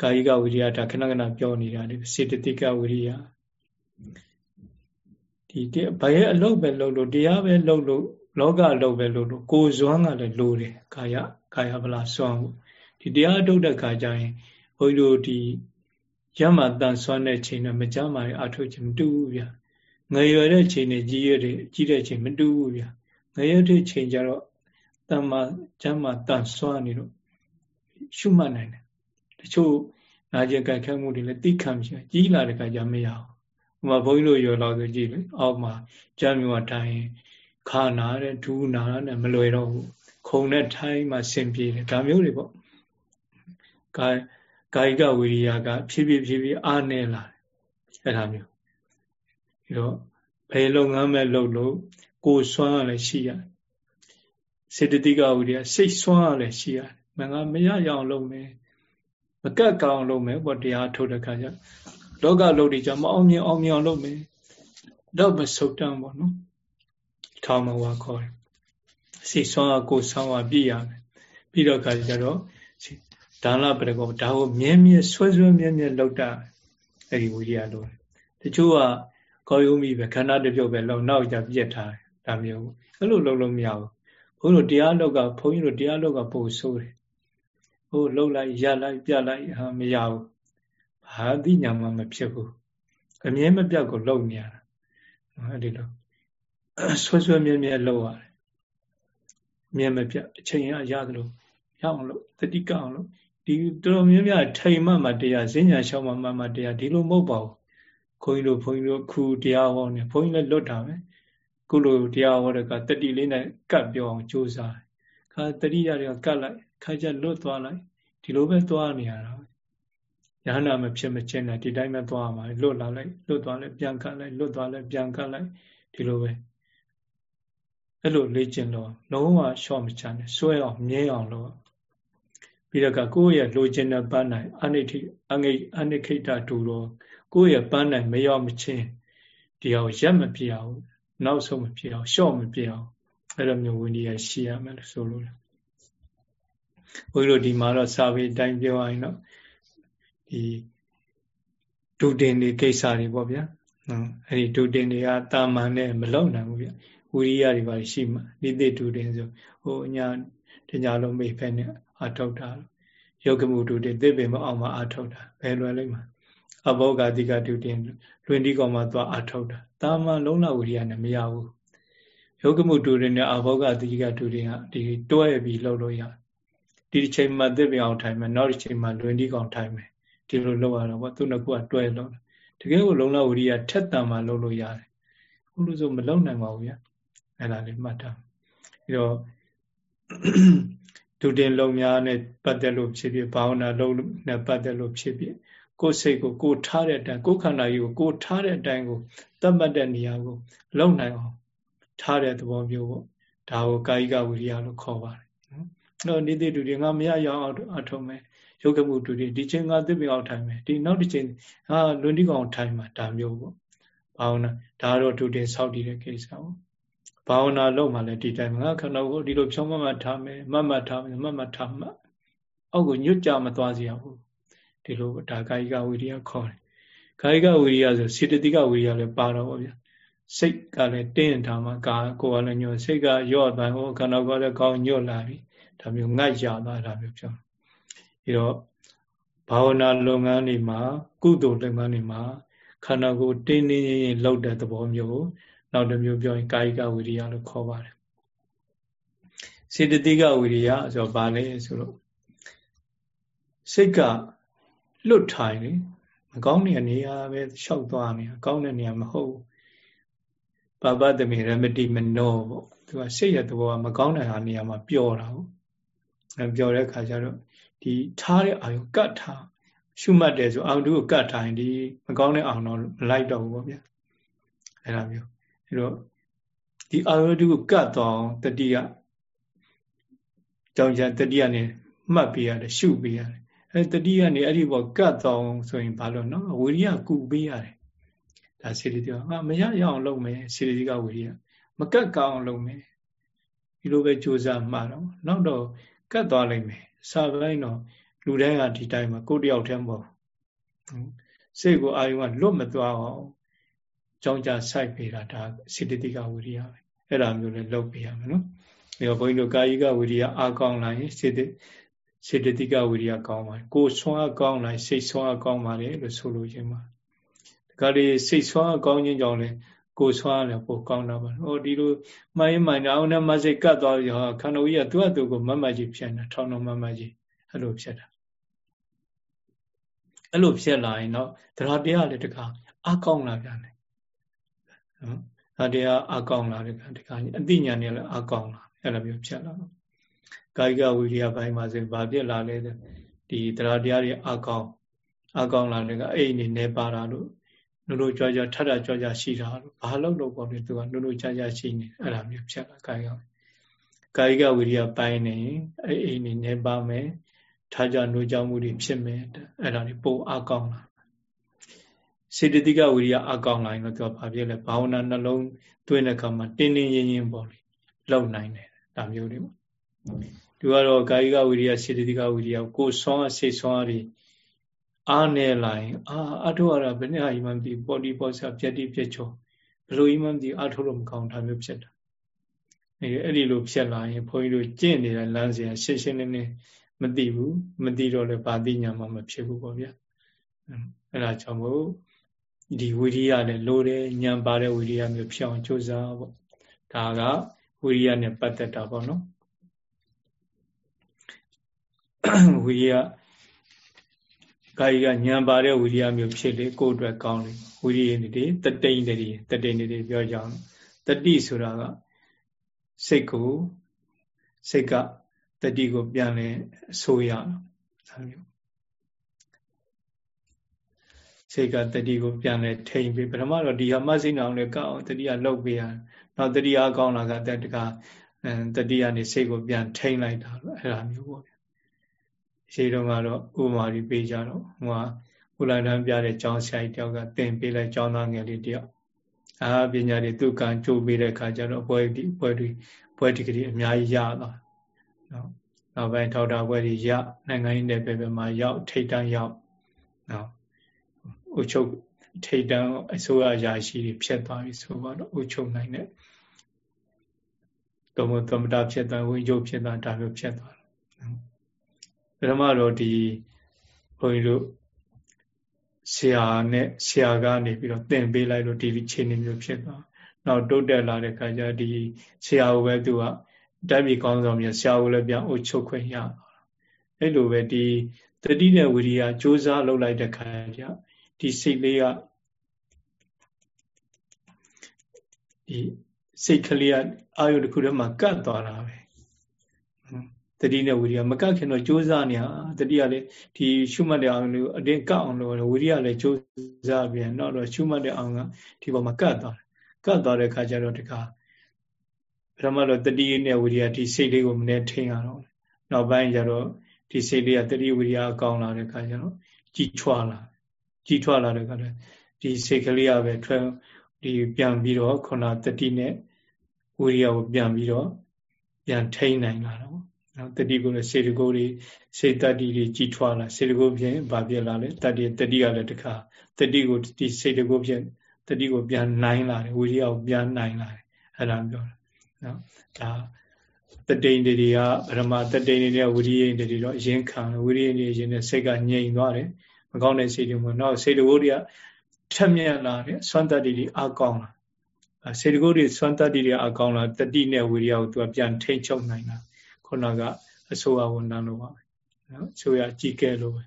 ကာယကဝိရိယဒါခဏခဏပြောနေတာလေစေတသိကဝိရိယဒီဘာရဲ့အလုပ်ပဲလုပ်လို့တရားပဲလုပ်လို့လောကအလုပ်ပဲလုပ်လို့ကိုယ်စွမ်းကလည်းလိုတယ်ကာယကာယဗလာစွမ်းဖို့ ဒီတရားထုတ်တဲ့ခါကျရင်ဘုန်းကြီးတို့ဒီရမတန်စွမ်းတဲ့ချိန်နဲ့မကြမ်းမာရအထုတ်ခြင်းမတူဘူးဗျာငယ်ရွယ်တဲ့ချိန်နဲ့ကြီးရတဲ့ကြီးတဲ့ချိန်မတူဘူးဗျာငယ်ရွယ်တဲ့ချိန်ကျတော့တမ္မာကျမ်းမာတန်စွမ်းနေတော့ရှုမှတ်နိုင်တယ်တချို့နာကျင်ကြိုက်ခဲမှုတွေလည်းသိခံမရှိကြီးလာတဲ့ခါကျမရအောင်ဟိုမှာဘုန်းကြီးတို့ရောတော့ဆိုကြည့်လေအောက်မှာကျမ်းမျိုးထိုင်ခါနာတဲ့ဒူးနာတဲ့မလွယ်တော့ဘူးခုံနဲ့ထိုင်းမှဆင်ပြေတယ်ဒါမျိုးတွေပေါ့ ကာကာယကဝိရိယကဖြည်းဖြည်းဖြည်းဖြည်းအားနေလာတယ်အဲ့ဒါမျိုးပြီးတော့ဘယ်လုပ်ငန်းမဲ့လုပ်လို့ကိုယ်စွမ်းရလည်းရှိရတယ်စေတသိကဝိရိယစိတ်စွမ်းရလည်းရှိရတယ်မငါမရရအောင်လုပ်မယ်မကတ်ကောင်လုပ်မယ်ပေါ့တရားထုတ်တဲ့ခါကျလောကလုပ်တွေကြောင့်မအောင်မြင်အောင်မြင်အောင်လုပ်မယ်တော့မဆုတ်တမ်းပေါ့နော်ထောင်းမဝါခေါ်တယ်စိတ်ဆွမ်းအားကိုဆောင်းအားပြည့်ရမယ်ပြီးတော့ခါကျတော့ ဒါနပရကောဒါကိုမြဲမြဲဆွဲဆွဲမြဲမြဲလောက်တာအဲ့ဒီဝိရိယလို့တချို့ကကောယုံမိပဲခန္ဓာတစ်ပြုတ်ပဲလောက်နောက်ကြပြက်ထားတယ်ဒါမျိုးအဲ့လိုလုပ်လို့မရဘူးဘုန်းကြီးတို့တရားလောက်ကဘုန်းကြီးတို့တရားလောက်ကပို့ဆိုးတယ်ဟိုလှုပ်လိုက်ရလိုက်ပြလိုက်ဟာမရဘူးဘာသိညာမှမဖြစ်ဘူးအမြဲမပြတ်ကိုလှုပ်နေရတာအဲ့ဒီလိုဆွဲဆွဲမြဲမြဲလှုပ်ရတယ်မြဲမပြတ်အချိန်ရရသလိုရအောင်လို့တတိကအောင်လို့ ဒီတော်တော်များများထိမ်မှမှတရားဈဉ္ညာရှောင်းမှမှတရားဒီလိုမဟုတ်ပါဘူးခွန်ကြီးတို့ဘုန်းကြီးတို့ခုတရားဟောနေဘုန်းကြီးလည်းလွတ်တာပဲခုလိုတရားဟောတဲ့ကတတိလေးနဲ့ကတ်ပြောအောင်ကြိုးစားတယ်ခါတတိရတွေကကတ်လိုက်ခါကျလွတ်သွားလိုက်ဒီလိုပဲသွားနေရတာယဟနာမဖြစ်မချင်းနဲ့ဒီတိုင်းပဲသွားမှာလွတ်လာလိုက်လွတ်သွားလိုက်ပြန်ကတ်လိုက်လွတ်သွားလိုက်ပြန်ကတ်လိုက်ဒီလိုပဲအဲ့လိုလေ့ကျင့်လို့လုံးဝရှော့မချနဲ့စွဲအောင်မြဲအောင်လို့ ပြီးတော့ကကိုယ့်ရဲ့လိုချင်တဲ့ပန်းနိုင်အနိဋ္ဌိအငိအနိခိတတူတော့ကိုယ့်ရဲ့ပန်းနိုင်မရောက်မချင်းဒီဟာကိုရက်မပြအောင်နောက်ဆုံးမပြအောင်ရှော့မပြအောင်အဲ့လိုမျိုးဝိနည်းရှိရမယ်လို့ဆိုလို့ဘုန်းကြီးတို့ဒီမှာတော့စာပေအတိုင်းပြောရရင်တော့ဒီဒုတင်တွေကိစ္စတွေပေါ့ဗျာနော်အဲ့ဒီဒုတင်တွေကတာမန်နဲ့မလုံနိုင်ဘူးဗျဝိရိယတွေပါရှိမှနိတိဒုတင်ဆိုဟိုညာ တညာလုံးမိဖက်နဲ့အာထုတ်တာယောဂမှုဒုတင်သိပင်မအောင်မှအာထုတ်တာဘယ်လွယ်လိမ့်မှာအဘောဂတိကဒုတင်လွင်ဒီကောင်မှသွားအာထုတ်တာတာမန်လုံးလာဝိရိယနဲ့မရဘူးယောဂမှုဒုတင်နဲ့အဘောဂတိကဒုတင်ကဒီတွဲပြီးလှုပ်လို့ရတယ်ဒီတစ်ချိန်မှာသိပင်အောင်ထိုင်မယ်နောက်တစ်ချိန်မှာလွင်ဒီကောင်ထိုင်မယ်ဒီလိုလုပ်ရတော့ဗောသူနှစ်ခုကတွဲလို့တကယ်ကိုလုံလဝိရိယထက်တန်မှလုပ်လို့ရတယ်ဘုလို့ဆိုမလုံနိုင်ပါဘူးဗျာအဲ့ဒါလေးမှတ်ထားပြီးတော့ ဒုတင်လုံများနဲ့ပတ်သက်လို့ဖြစ်ဖြစ်ဘာဝနာလုံနဲ့ပတ်သက်လို့ဖြစ်ဖြစ်ကိုယ်စိတ်ကိုကိုထားတဲ့အတိုင်းကိုယ်ခန္ဓာကြီးကိုကိုထားတဲ့အတိုင်းကိုတတ်မှတ်တဲ့နေရာကိုလုံနိုင်အောင်ထားတဲ့သဘောမျိုးပေါ့ဒါကိုကာယကဝိရိယလို့ခေါ်ပါတယ်နော်နိတိတူတွေငါမရရအောင်အထုံးမယ်ရုပ်ကမှုတူတွေဒီချိန်ငါသိပင်အောင်ထိုင်မယ်ဒီနောက်တစ်ချိန်ဟာလွန်တိကောင်ထိုင်မှာဒါမျိုးပေါ့ဘာဝနာဒါတော့တူတင်ဆောက်တည်တဲ့ကိစ္စပေါ့ ဘာဝနာလုပ်မှလည်းဒီတိုင်းငါခန္ဓာကိုဒီလိုဖြောင်းမမထားမယ်မမထားမယ်မမထားမှအောက်ကိုညွတ်ကြမသွားစေရဘူးဒီလိုဒါကာယကဝိရိယခေါ်တယ်ကာယကဝိရိယဆိုစေတသိကဝိရိယလည်းပါတော့ဗျာစိတ်ကလည်းတင်းထားမှကာကိုယ်ကလည်းညွတ်စိတ်ကရော့သွားဟောခန္ဓာကိုယ်လည်းကောင်းညွတ်လာပြီဒါမျိုးငတ်ရသွားတာမျိုးပြောပြီးတော့ဘာဝနာလုပ်ငန်းတွေမှာ ကုသိုလ်လုပ်ငန်းတွေမှာခန္ဓာကိုယ်တင်းတင်းရင်ရင်လောက်တဲ့သဘောမျိုး နောက်တစ်မျိုးပြောရင်ကာယကဝိရိယလို့ခေါ်ပါတယ်စေတသိကဝိရိယဆိုတော့ဗာလဲဆိုတော့စိတ်ကလွတ်ထိုင်လေမကောင်းတဲ့နေရာပဲလျှောက်သွားနေတာကောင်းတဲ့နေရာမဟုတ်ဘာပတမေရမတိမနောပေါ့သူကစိတ်ရဲ့သဘောကမကောင်းတဲ့ဟာနေရာမှာပျော်တာပေါ့အဲပျော်တဲ့ခါကျတော့ဒီထားတဲ့အာယုကတ်ထားရှုမှတ်တယ်ဆိုအာယုကိုကတ်ထားရင်ဒီမကောင်းတဲ့အာယုတော့မလိုက်တော့ဘူးပေါ့ဗျာအဲ့ဒါမျိုး အဲ့တော့ဒီအာယုကိုကတ်တော့တတိယကြောင့်ချတတိယနဲ့မှတ်ပေးရတယ်ရှုပေးရတယ်အဲတတိယနဲ့အဲ့ဒီဘောကတ်တော့ဆိုရင်ဘာလို့နော်ဝိရိယကုပေးရတယ်ဒါစေတသိက်ဟာမရရအောင်လုပ်မယ်စေတသိက်ကဝိရိယမကတ်ကောင်းအောင်လုပ်မယ်ဒီလိုပဲကြိုးစားမှတော့နောက်တော့ကတ်သွားလိမ့်မယ်စာပိုင်းတော့လူတိုင်းကဒီတိုင်းမှာကိုယ်တယောက်တည်းမဟုတ်စိတ်ကိုအာယုံကလွတ်မသွားအောင် ကြောင်းကြစိုက်ပေးတာဒါစေတသိကဝိရိယပဲအဲ့ဒါမျိုးလည်းလုပ်ပေးရမယ်နော်ပြီးတော့ဘုန်းကြီးတို့ကာယိကဝိရိယအားကောင်းလာရင်စေတစေတသိကဝိရိယကောင်းပါတယ်ကိုယ်ဆွမ်းအားကောင်းလာစိတ်ဆွမ်းအားကောင်းပါတယ်လို့ဆိုလိုချင်ပါဒါကြလေစိတ်ဆွမ်းအားကောင်းခြင်းကြောင့်လည်းကိုယ်ဆွမ်းအားလည်းပိုကောင်းတာပါဟောဒီလိုမှန်ရင်မှန်အောင်နဲ့မစိတ်ကတ်သွားပြီးဟာခန္ဓာကြီးကသူ့အတူကိုမမတ်ကြီးဖြစ်နေထောင်းတော့မမတ်ကြီးအဲ့လိုဖြစ်တာအဲ့လိုဖြစ်လာရင်တော့တရားတရားလည်းတခါအကောင်းလာပြန်တယ် နော်တရားအကောင်းလာတဲ့ခါတခါအသိဉာဏ်နဲ့လည်းအကောင်းလာအဲ့လိုမျိုးဖြစ်လာတော့ကာယကဝိရိယဘိုင်းမှာဆိုဘာဖြစ်လာလဲဒီတရားတရားတွေအကောင်းအကောင်းလာတဲ့ကအဲ့ဒီနေပါတာလို့နုလိုကြွားကြွားထထကြွားကြွားရှိတာလို့ဘာလို့လို့ပေါ့လေသူကနုလိုကြွားကြွားရှိနေအဲ့ဒါမျိုးဖြစ်လာကာယကကာယကဝိရိယပိုင်းနေအဲ့အိနေနေပါမယ်ထားကြနှိုးကြမှုတွေဖြစ်မယ်အဲ့ဒါတွေပိုအကောင်းလာ စေတသိကဝိရိယအကောင်းလာရင်တော့သူကဘာဖြစ်လဲဘာဝနာနှလုံးသွင်းတဲ့အခါမှာတင်းတင်းရင်းရင်းပေါ့လေလောက်နိုင်တယ်ဒါမျိုးတွေပေါ့သူကတော့ကာယကဝိရိယစေတသိကဝိရိယကိုဆွမ်းအစိတ်ဆွမ်းအတွေအားနေလာရင်အာအထုရတာဘယ်နဲ့ဟာမှမသိပေါ်ဒီပေါ်ဆာပြက်တိပြက်ချောဘယ်လိုမှမသိအထုလို့မကောင်းတာမျိုးဖြစ်တာအဲအဲ့ဒီလိုဖြစ်လာရင်ဘုန်းကြီးတို့ကျင့်နေတဲ့လမ်းစဉ်ရှင်းရှင်းလင်းလင်းမသိဘူးမသိတော့လည်းဗာတိညာမှမဖြစ်ဘူးပေါ့ဗျာအဲ့ဒါကြောင့်မို့ ဒီဝိရိယနဲ့လိုတယ်ညံပါတဲ့ဝိရိယမျိုးဖြစ်အောင်ကြိုးစားပေါ့ဒါကဝိရိယနဲ့ပတ်သက်တာပေါ့နော်ဝိရိယကာယကညံပါတဲ့ဝိရိယမျိုးဖြစ်လေကိုယ့်အတွက်ကောင်းလေဝိရိယနေတည်တတိန်တည်းတတိန်တည်းပြောကြအောင်တတိဆိုတာကစိတ်ကိုစိတ်ကတတိကိုပြန်လဲအဆိုးရဒါမျိုး စိတ်ကတတိကိုပြန်လဲထိန်ပြီးပထမတော့ဒီဟာမစိတ်အောင်လဲကောက်အောင်တတိကလှုပ်ပေးရနောက်တတိအားကောင်းလာကတတကတတိကနေစိတ်ကိုပြန်ထိန်လိုက်တာလို့အဲ့ဒါမျိုးပေါ့ရှိတော့ကတော့ဥမာကြီးပေးကြတော့ဟိုကဥလာတန်းပြတဲ့ကျောင်းဆရာကြီးတယောက်ကသင်ပေးလိုက်ကျောင်းသားငယ်လေးတယောက်အာပညာတွေသူကံကြိုးပေးတဲ့ခါကျတော့ဘွဲဒီဘွဲဒီဘွဲဒီကလေးအများကြီးရသွားနော်နောက်ပိုင်းထောက်တာဘွဲဒီရနိုင်ငံရေးနယ်ပယ်ပယ်မှာရောက်ထိတ်တန်းရောက်နော် ဥချုပ်ထိတ်တန်းအစိုးရအရာရှိတွေဖြစ်သွားပြီဆိုတော့ဥချုပ်နိုင်တဲ့သမသမတာဖြစ်သွားဝိညုဖြစ်သွားဒါမျိုးဖြစ်သွားတယ်ပထမတော့ဒီဘုန်းကြီးတို့ဆရာနဲ့ဆရာကနေပြီးတော့သင်ပေးလိုက်လို့ဒီခြေနေမျိုးဖြစ်သွားနောက်တုတ်တက်လာတဲ့ခါကျဒီဆရာကိုပဲသူကတိုက်ပြီကောင်းဆောင်မျိုးဆရာကိုလည်းပြန်အုပ်ချုပ်ခွင့်ရအဲ့လိုပဲဒီတတိနဲ့ဝိရိယစ조사လုပ်လိုက်တဲ့ခါကျ ဒီစိတ်လေးကဒီစိတ်ကလေးကအာယုတစ်ခုတည်းမှာကတ်သွားတာပဲတတိနဲ့ဝိရိယမကတ်ခင်တော့ကြိုးစားနေဟာတတိကလည်းဒီရှုမှတ်တဲ့အောင်လို့အတင်းကတ်အောင်လို့ဝိရိယလည်းကြိုးစားပြန်တော့တော့ရှုမှတ်တဲ့အောင်ကဒီပေါ်မှာကတ်သွားတယ်ကတ်သွားတဲ့ခါကျတော့တခါပထမတော့တတိနဲ့ဝိရိယဒီစိတ်လေးကိုမနေ့ထိန်ရတော့နောက်ပိုင်းကျတော့ဒီစိတ်လေးကတတိဝိရိယအကောင်းလာတဲ့ခါကျတော့ကြီးထွားလာ ကြီးထွားလာတဲ့ခါကျဒီစိတ်ကလေးကပဲထွက်ဒီပြန်ပြီးတော့ခုနတတိနဲ့ဝိရိယကိုပြန်ပြီးတော့ပြန်ထိန်းနိုင်လာတော့နော်တတိကိုလည်းစေတကိုတွေစေတတ္တိတွေကြီးထွားလာစေတကိုဖြင့်ဗာပြလာလေတတ္တိတတိကလည်းတခါတတိကိုဒီစေတကိုဖြင့်တတိကိုပြန်နိုင်လာတယ်ဝိရိယကိုပြန်နိုင်လာတယ်အဲ့ဒါပြောတာနော်ဒါတတိန်တွေကဗရမတတိန်တွေဝိရိယတွေတော့အရင်ခံဝိရိယတွေရင်နဲ့စိတ်ကငြိမ်သွားတယ် မကောင်းတဲ့စိတ်တွေမျိုးနောက်စေတကိုတွေကထက်မြက်လာတယ်ဆွမ်းတတ္တိတွေအကောင်းလာစေတကိုတွေဆွမ်းတတ္တိတွေအကောင်းလာတတိနဲ့ဝိရိယကိုသူကပြန်ထိတ်ချုပ်နိုင်တာခုနကအစိုးရဝန်ထမ်းလိုပါပဲနော်အစိုးရကြည်ကဲလိုပဲ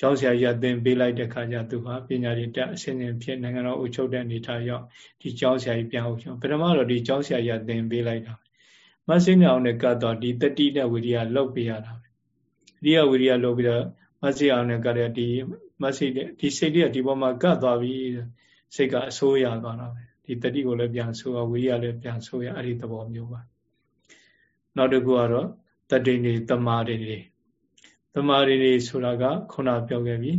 ကျောင်းဆရာကြီးအသင်ပေးလိုက်တဲ့ခါကျသူဟာပညာရေးတက်အစဉ်စဉ်ဖြစ်နိုင်ငံတော်အုပ်ချုပ်တဲ့အနေထားရောက်ဒီကျောင်းဆရာကြီးပြန်အောင်ပထမတော့ဒီကျောင်းဆရာကြီးအသင်ပေးလိုက်တာမဆင်းအောင်နဲ့ကတ်တော့ဒီတတိနဲ့ဝိရိယလောက်ပေးရတာပဲဒီကဝိရိယလောက်ပြီးတော့ မဆင်းအောင်နဲ့ကတဲ့ဒီမဆင်းတဲ့ဒီစိတ်တွေကဒီပေါ်မှာကတ်သွားပြီစိတ်ကအဆိုးရသွားတာပဲဒီတတိကိုလည်းပြန်ဆိုးရဝိရိယလည်းပြန်ဆိုးရအဲ့ဒီသဘောမျိုးပါနောက်တစ်ခုကတော့တတ္တိနေတမာတွေတွေတမာတွေတွေဆိုတာကခုနပြောခဲ့ပြီ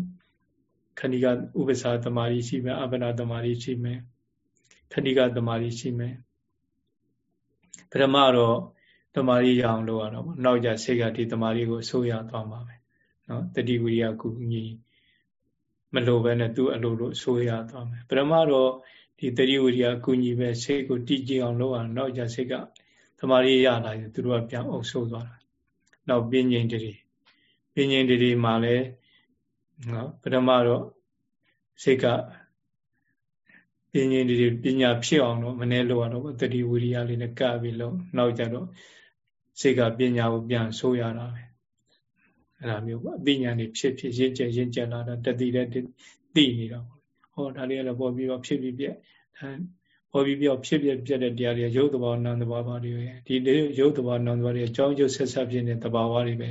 ခဏိကဥပ္ပစာတမာရီရှိမယ်အပနာတမာရီရှိမယ်ခဏိကတမာရီရှိမယ်ပထမတော့တမာရီရအောင်လုပ်ရတော့နောက်ကြစိတ်ကဒီတမာရီကိုအစိုးရသွားမှာပဲ နော်တတိဝိရိယကုညီမလိုပဲနဲ့သူ့အလိုလိုအစိုးရသွားမယ်ပထမတော့ဒီတတိဝိရိယကုညီပဲစိတ်ကိုတည်ကြည်အောင်လုပ်ရနောက်ကြစိတ်ကတမာရီရလာရင်သူတို့ကပြန်အုပ်ဆိုးသွားတာနောက်ပညာတတိပညာတတိမှာလည်းနော်ပထမတော့စိတ်ကပညာတတိပညာဖြစ်အောင်တော့မနေ့လို့ရတော့တတိဝိရိယလေးနဲ့ကပ်ပြီးလို့နောက်ကြတော့စိတ်ကပညာကိုပြန်ဆိုးရတာပဲ အဲ့ဒါမျိုးပေါ့အသိဉာဏ်တွေဖြစ်ဖြစ်ရင့်ကျက်ရင့်ကျက်လာတာတတိတဲ့သိနေတာပေါ့ဟောဒါလေးလည်းပေါ်ပြီးတော့ဖြစ်ပြီးပြက်ပေါ်ပြီးပြောဖြစ်ပြပြတဲ့တရားတွေရုပ်တဘာနာမ်တဘာဝတွေပဲဒီရုပ်တဘာနာမ်တဘာတွေအကြောင်းကျိုးဆက်ဆက်ဖြစ်တဲ့တဘာဝတွေပဲ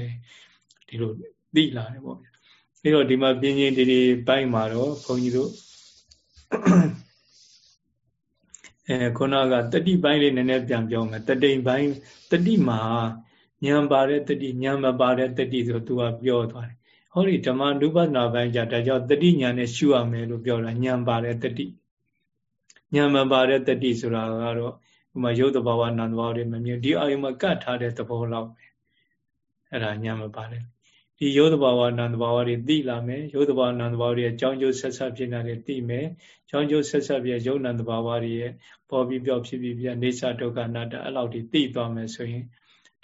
ဒီလိုသိလာတယ်ပေါ့ပြီးတော့ဒီမှာပြင်းချင်းဒီဒီပိုင်းမှာတော့ဘုန်းကြီးတို့အဲခုနကတတိပိုင်းလေးနည်းနည်းပြန်ပြောမယ်တတိပိုင်းတတိမှာ ဉာဏ်ပါတဲ့တတိဉာဏ်မပါတဲ့တတိဆိုသူကပြောသွားတယ်ဟောဒီဓမ္မနုပဒနာပိုင်းကြဒါကြောင့်တတိဉာဏ်နဲ့ရှုရမယ်လို့ပြောတာဉာဏ်ပါတဲ့တတိဉာဏ်မပါတဲ့တတိဆိုတာကတော့ဟိုမှာရုပ်တဘာဝနာမ်တဘာဝတွေမမြင်ဒီအာယုံမှာကတ်ထားတဲ့သဘောလောက်ပဲအဲ့ဒါဉာဏ်မပါတဲ့ဒီရုပ်တဘာဝနာမ်တဘာဝတွေသိလာမယ်ရုပ်တဘာဝနာမ်တဘာဝတွေအကြောင်းကျိုးဆက်ဆက်ဖြစ်နေတာတွေသိမယ်အကြောင်းကျိုးဆက်ဆက်ဖြစ်ရုပ်နာမ်တဘာဝတွေရဲ့ပေါ်ပြီးပြောဖြစ်ပြီးပြနေစာဒုက္ခနာတအဲ့လောက်တွေသိသွားမယ်ဆိုရင်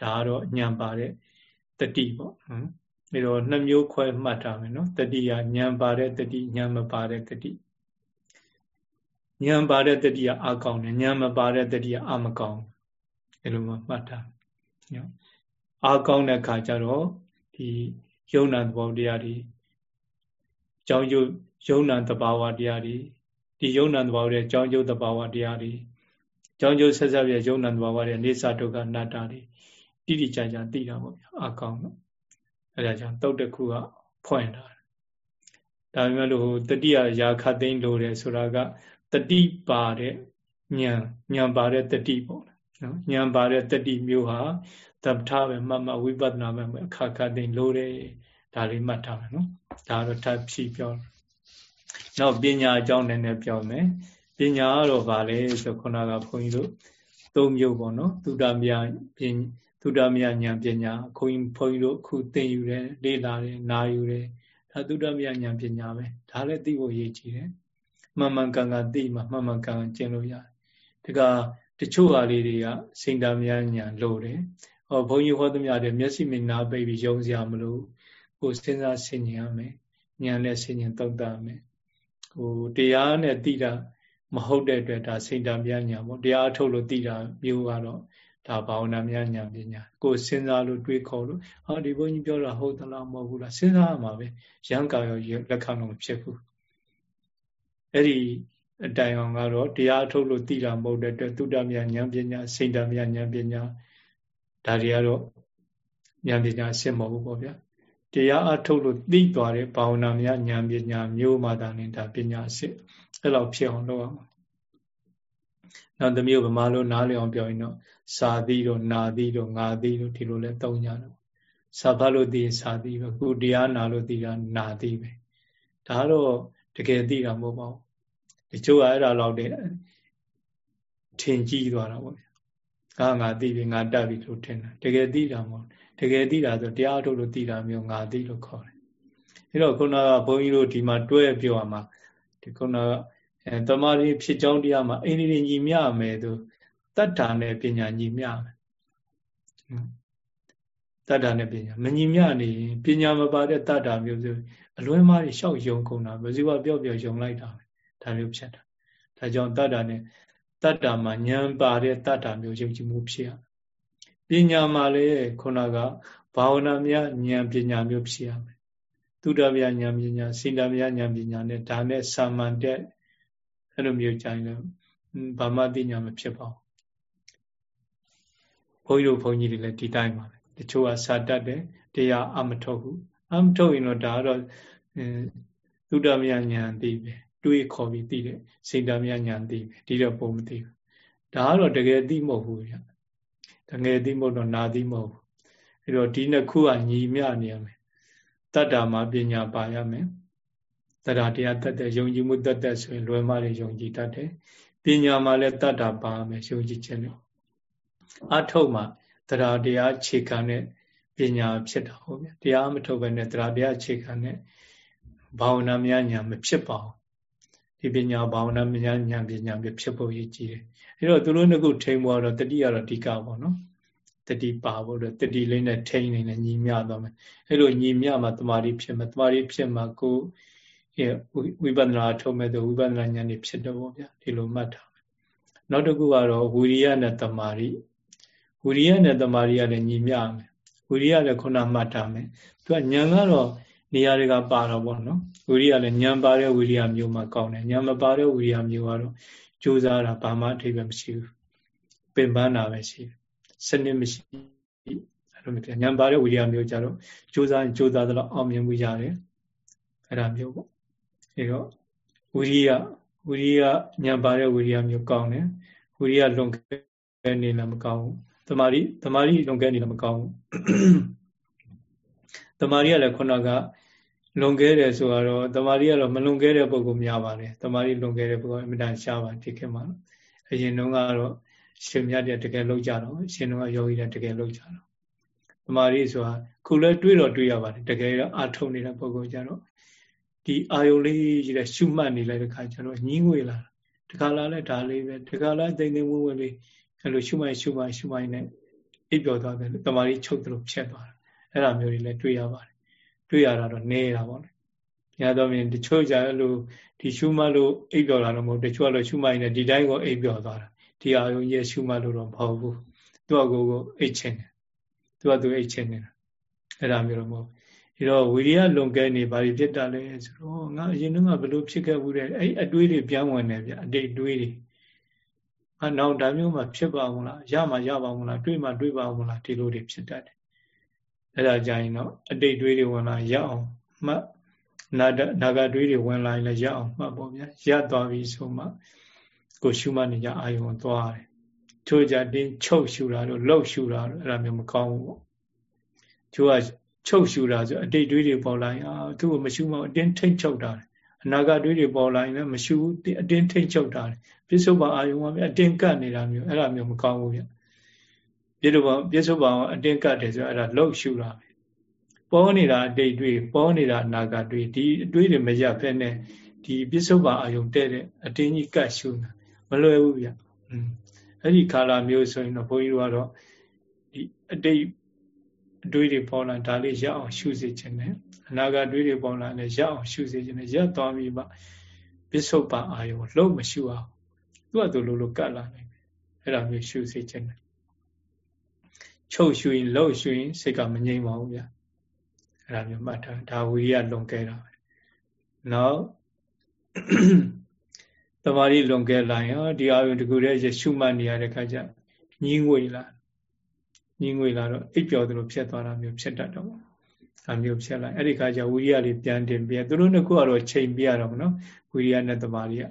ဒါကတော့ဉာဏ်ပါတဲ့တတိပေါ့နော်အဲတော့နှစ်မျိုးခွဲမှတ်ထားမယ်နော်တတိယဉာဏ်ပါတဲ့တတိဉာဏ်မပါတဲ့တတိဉာဏ်ပါတဲ့တတိယအကောင်းတယ်ဉာဏ်မပါတဲ့တတိယအမကောင်းအဲလိုမှမှတ်ထားနော်အကောင်းတဲ့ခါကျတော့ဒီယုံနာသဘောတရားတွေကြောင်းကျိုးယုံနာတဘာဝတရားတွေဒီယုံနာတဘာဝတွေကြောင်းကျိုးတဘာဝတရားတွေကြောင်းကျိုးဆက်ဆက်ပြယုံနာတဘာဝတွေနေစာဒုက္ခနာတာတွေ တိတိကျကျသိတာပေါ့ဗျာအကောင်းတော့အဲဒါကြောင့်တုတ်တစ်ခုကဖွင့်တာဒါပေမဲ့လို့တတိယရာခတ်သိမ်းလို့တယ်ဆိုတာကတတိပါတဲ့ဉာဏ်ဉာဏ်ပါတဲ့တတိပေါ့နော်ဉာဏ်ပါတဲ့တတိမျိုးဟာသဗ္ဗထားပဲမှတ်မှဝိပဿနာပဲအခါခါသိလို့တယ်ဒါလေးမှတ်ထားမယ်နော်ဒါတော့ထပ်ဖြည့်ပြောနောက်ပညာအကြောင်းနည်းနည်းပြောမယ်ပညာကတော့ဗာလဲဆိုခုနကဘုန်းကြီးတို့သုံးမျိုးပေါ့နော်သုတမြပင် သုတမြဉာဏ်ပညာခွန်ဘုန်းကြီးတို့အခုသင်ယူတယ်လေ့လာတယ်နာယူတယ်ဒါသုတမြဉာဏ်ပညာပဲဒါလည်းသိဖို့ရည်ကြည်တယ်မှန်မှန်ကန်ကန်သိမှမှန်မှန်ကန်ကန်ကျင့်လို့ရတယ်ဒီကတချို့ဟာလေးတွေကစိန်တမြဉာဏ်လို့တယ်ဟောဘုန်းကြီးဟောသမျှတဲ့မျက်စိမြင်နာပိတ်ပြီးယုံစရာမလိုကိုစဉ်းစားဆင်ញင်ရမယ်ဉာဏ်နဲ့ဆင်ញင်သုံးသပ်မယ်ဟိုတရားနဲ့သိတာမဟုတ်တဲ့အတွက်ဒါစိတ်တမြညာပေါ့တရားထုတ်လို့သိတာမျိုးကတော့ ဒါဘာဝနာမြညာပညာကိုစဉ်းစားလို့တွေးခေါ်လို့ဟာဒီဘုန်းကြီးပြောတာဟုတ်သလားမဟုတ်ဘူးလားစဉ်းစားရမှာပဲရံကာရောလက်ခံလို့မဖြစ်ဘူးအဲ့ဒီအတိုင်အောင်ကတော့တရားထုတ်လို့သိတာမဟုတ်တဲ့အတွက်သုတ္တမြညာပညာစိတ်တမြညာပညာဒါတွေကတော့ဉာဏ်ပညာအစစ်မဟုတ်ဘူးပေါ့ဗျာတရားအထုတ်လို့သိသွားတဲ့ဘာဝနာများဉာဏ်ပညာမျိုးမှသာနေဒါပညာအစစ်အဲ့လောက်ဖြစ်အောင်လုပ်အောင်နောက်တစ်မျိုးဗမာလိုနားလည်အောင်ပြောရင်တော့ စာသိတော့နာသိတော့ငါသိတော့ဒီလိုလဲသုံးကြတယ်စာဖတ်လို့သိရင်စာသိပဲခုတရားနာလို့သိတာနာသိပဲဒါတော့တကယ်သိတာမဟုတ်ပါဘူးတချို့ကအဲ့ဒါလောက်တဲ့ထင်ကြီးသွားတာပေါ့ငါငါသိပြီငါတတ်ပြီလို့ထင်တာတကယ်သိတာမဟုတ်တကယ်သိတာဆိုတရားထုတ်လို့သိတာမျိုးငါသိလို့ခေါ်တယ်အဲတော့ခုနကဘုန်းကြီးတို့ဒီမှာတွဲပြောရမှာဒီခုနကအဲတမာရီဖြစ်ကြောင်းတရားမှာအိန္ဒိယညီမျှမယ်သူ တတ္တာနဲ့ပညာညီမျှမယ်တတ္တာနဲ့ပညာမညီမျှနေပညာမပါတဲ့တတ္တာမျိုးဆိုအလွဲမားတွေရှောက်ယုံကုန်တာဘယ်သူကပြော့ပြော့ယုံလိုက်တာပဲဒါမျိုးဖြစ်တာဒါကြောင့်တတ္တာနဲ့တတ္တာမှာဉာဏ်ပါတဲ့တတ္တာမျိုးယုံကြည်မှုဖြစ်ရပညာမှာလည်းခုနကဘာဝနာမြဉာဏ်ပညာမျိုးဖြစ်ရမယ်သုဒ္ဓဗျာဉာဏ်ပညာစိတ္တဗျာဉာဏ်ပညာနဲ့ဒါနဲ့စာမန်တဲ့အဲ့လိုမျိုးကြိုင်လို့ဘာမှသိညာမဖြစ်ပါဘူး ဘုန်းကြီးတို့ဘုန်းကြီးတွေလည်းဒီတိုင်းပါပဲတချို့ကစာတတ်တယ်တရားအမထုတ်ဘူးအမထုတ်ရင်တော့ဒါကတော့သုဒ္ဓမြညာသိပဲတွေးခေါ်ပြီးသိတယ်စိတ်ဓာမြညာသိပဲဒီတော့ပုံမသိဘူးဒါကတော့တကယ်သိမဟုတ်ဘူးဗျတကယ်သိမဟုတ်တော့နာသိမဟုတ်ဘူးအဲ့တော့ဒီနှစ်ခုကညီမျှနေရမယ်တတ္တာမှာပညာပါရမယ်တရားတရားတတ်တဲ့ယုံကြည်မှုတတ်တဲ့ဆိုရင်လွယ်မလေးယုံကြည်တတ်တယ်ပညာမှာလည်းတတ်တာပါမယ်ယုံကြည်ခြင်းလို့ အထုတ်မှတရားတရားခြေခံတဲ့ပညာဖြစ်တာဟုတ်ဗျာတရားမထုတ်ဘဲနဲ့တရားတရားခြေခံတဲ့ဘာဝနာများညာမဖြစ်ပါဘူးဒီပညာဘာဝနာများညာပညာပဲဖြစ်ဖို့ရည်ကြီးတယ်အဲတော့သူတို့နှစ်ခုထိန်ဖို့တော့တတိကတော့အဓိကပေါ့နော်တတိပါဖို့တော့တတိလေးနဲ့ထိန်နေနဲ့ညီမျှသွားမယ်အဲလိုညီမျှမှတမာတိဖြစ်မယ်တမာတိဖြစ်မှကိုယ်ဝိပဿနာထုတ်မဲ့တော့ဝိပဿနာဉာဏ်นี่ဖြစ်တော့ဗောဗျာဒီလိုမှတ်ထားမယ်နောက်တစ်ခုကတော့ဝိရိယနဲ့တမာရိ ဝိရိယနဲ့တမာရိကလည်းညီမျှမယ်ဝိရိယလည်းခုနမှတ်ထားမယ်သူကဉာဏ်ကတော့နေရာတွေကပါတော့ဗောနော်ဝိရိယလည်းဉာဏ်ပါတဲ့ဝိရိယမျိုးမှကောင်းတယ်ဉာဏ်မပါတဲ့ဝိရိယမျိုးကတော့ကြိုးစားတာဘာမှအထိပ္ပယ်မရှိဘူးပင်ပန်းတာပဲရှိတယ်စနစ်မရှိအဲ့လိုမျိုးဉာဏ်ပါတဲ့ဝိရိယမျိုးကြတော့ကြိုးစားရင်ကြိုးစားသလောက်အောင်မြင်မှုရတယ်အဲ့ဒါမျိုးပေါ့အဲတော့ဝိရိယဝိရိယညံပါတဲ့ဝိရိယမျိုးကောင်းတယ်ဝိရိယလွန်ကဲနေလည်းမကောင်းဘူး တမာရီတမာရီလွန်ကဲနေလည်းမကောင်းဘူးတမာရီကလည်းခုနကလွန်ကဲတယ်ဆိုတော့တမာရီကတော့မလွန်ကဲတဲ့ပုံကများပါတယ်တမာရီလွန်ကဲတဲ့ပုံကအမြဲတမ်းရှားပါဒီခေတ်မှာအရင်တုန်းကတော့ရှင်မြတ်တဲ့တကယ်လောက်ကြတော့ရှင်တုန်းကယောဂီတဲ့တကယ်လောက်ကြတော့တမာရီဆိုတာခုလဲတွေးတော့တွေးရပါတယ်တကယ်တော့အာထုံနေတဲ့ပုံကကြတော့ဒီအာယုလေးကြီးတဲ့ရှုမှတ်နေလိုက်တဲ့ခါကျတော့ညင်းငွေလာတခါလာလဲဒါလေးပဲတခါလာတိမ်တိမ်ဝဲဝဲလေး အဲ့လိုရှုမှတ်ရှုမှတ်ရှုမှတ်နေအိပ်ပျော်သွားတယ်တမာရီချုပ်တယ်လို့ဖြတ်သွားတယ်အဲ့ဒါမျိုးတွေလည်းတွေ့ရပါတယ်တွေ့ရတာတော့နေတာပေါ့လေညာတော့မြင်တချို့ကြအဲ့လိုဒီရှုမှတ်လို့အိပ်ပျော်တာတော့မဟုတ်တချို့ကလည်းရှုမှတ်နေဒီတိုင်းကိုအိပ်ပျော်သွားတာဒီအာယုရဲ့ရှုမှတ်လို့တော့မဟုတ်ဘူးသူ့အကိုကိုအိတ်ချင်တယ်သူကသူအိတ်ချင်နေတာအဲ့ဒါမျိုးတော့မဟုတ်ဒီတော့ဝီရိယလွန်ကဲနေဘာဖြစ်တာလဲဆိုတော့ငါအရင်ကဘလို့ဖြစ်ခဲ့ဘူးတဲ့အဲ့အတွေးတွေပြန်ဝင်နေဗျအတိတ်တွေးတွေ အနောက်ဒါမျိုးမှဖြစ်ပါမလားရမှရပါမလားတွေးမှတွေးပါမလားဒီလိုတွေဖြစ်တတ်တယ်အဲ့ဒါကြရင်တော့အတိတ်တွေးတွေဝင်လာရအောင်မှတ်နာနာဂတွေးတွေဝင်လာရင်လည်းရအောင်မှတ်ပေါ့ဗျာရသွားပြီဆိုမှကိုရှုမှတ်နေကြအာယုံသွားတယ်ချိုးကြတင်းချုပ်ရှူတာတို့လှုပ်ရှူတာတို့အဲ့ဒါမျိုးမကောင်းဘူးပေါ့ချိုးကချုပ်ရှူတာဆိုအတိတ်တွေးတွေပေါ်လာရင်အာသူ့ကိုမရှူမအတင်းထိတ်ချုပ်တာ အနာဂတ်တွေးတွေပေါ်လာရင်လည်းမရှုဘူးအတင်းထိတ်ချုပ်တာပြစ္ဆုတ်ပါအာယုံပါဗျအတင်းကတ်နေတာမျိုးအဲ့ဒါမျိုးမကောင်းဘူးဗျပြစ္ဆုတ်ပါပြစ္ဆုတ်ပါအတင်းကတ်တယ်ဆိုအဲ့ဒါလောက်ရှုတာပဲပေါ်နေတာအတိတ်တွေပေါ်နေတာအနာဂတ်တွေဒီအတွေးတွေမရဖက်နဲ့ဒီပြစ္ဆုတ်ပါအာယုံတဲ့တဲ့အတင်းကြီးကတ်ရှုတာမလွယ်ဘူးဗျอืมအဲ့ဒီခါလာမျိုးဆိုရင်တော့ဘုန်းကြီးတို့ကတော့ဒီအတိတ် အတွေးတွေပေါ်လာဒါလေးရအောင်ရှုစေခြင်းနဲ့အနာဂတ်တွေးတွေပေါ်လာလည်းရအောင်ရှုစေခြင်းနဲ့ရပ်သွားပြီးမှပစ္စုပ္ပန်အာယုံလုံးမရှုအောင်သူ့အတူလိုလိုကတ်လာနိုင်တယ်အဲ့ဒါမျိုးရှုစေခြင်းနဲ့ချုပ်ရှုရင်လှုပ်ရှုရင်စိတ်ကမငြိမ်ပါဘူးဗျာအဲ့ဒါမျိုးမှတ်ထားဒါဝိရိယလွန်ကဲတာပဲနောက်တမာရီလွန်ကဲလာရင်ဒီအာယုံတကူတည်းရှုမှတ်နေရတဲ့ခါကျညင်းငွေလာ ညင်းငွေလာတော့အိပ်ပျော်သလိုဖြစ်သွားတာမျိုးဖြစ်တတ်တော့အမျိုးဖြစ်လာအဲ့ဒီခါကျဝိရိယလေးပြန်တင်ပြသူတို့နှစ်ခုကတော့ချိန်ပြရတော့မနော်ဝိရိယနဲ့တမာရီက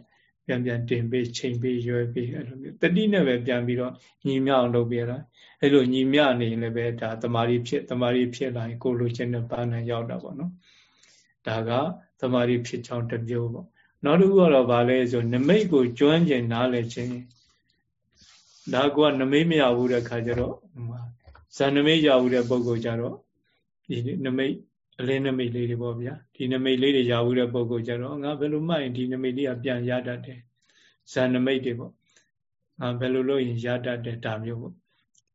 ပြန်ပြန်တင်ပေးချိန်ပေးရွယ်ပေးအဲ့လိုမျိုးတတိနဲ့ပဲပြန်ပြီးတော့ညီမြအောင်လုပ်ပြရတာအဲ့လိုညီမြနေရင်လည်းပဲဒါတမာရီဖြစ်တမာရီဖြစ်လာရင်ကိုလိုချင်တဲ့ဘာနဲ့ရောက်တာပေါ့နော်ဒါကတမာရီဖြစ်ချောင်းတစ်မျိုးပေါ့နောက်တစ်ခုကတော့ဗာလဲဆိုနမိတ်ကိုကျွမ်းကျင်နားလည်ခြင်းဒါကနမိတ်မရဘူးတဲ့ခါကျတော့ ဇန်နမိတ်ရဘူးတဲ့ပုံကိုကြတော့ဒီနမိတ်အလင်းနမိတ်လေးတွေပေါ့ဗျာဒီနမိတ်လေးတွေရဘူးတဲ့ပုံကိုကြတော့ငါဘယ်လိုမှရင်ဒီနမိတ်လေးကပြန်ရတတ်တယ်ဇန်နမိတ်တွေပေါ့ငါဘယ်လိုလုပ်ရင်ရတတ်တယ်ဒါမျိုးပေါ့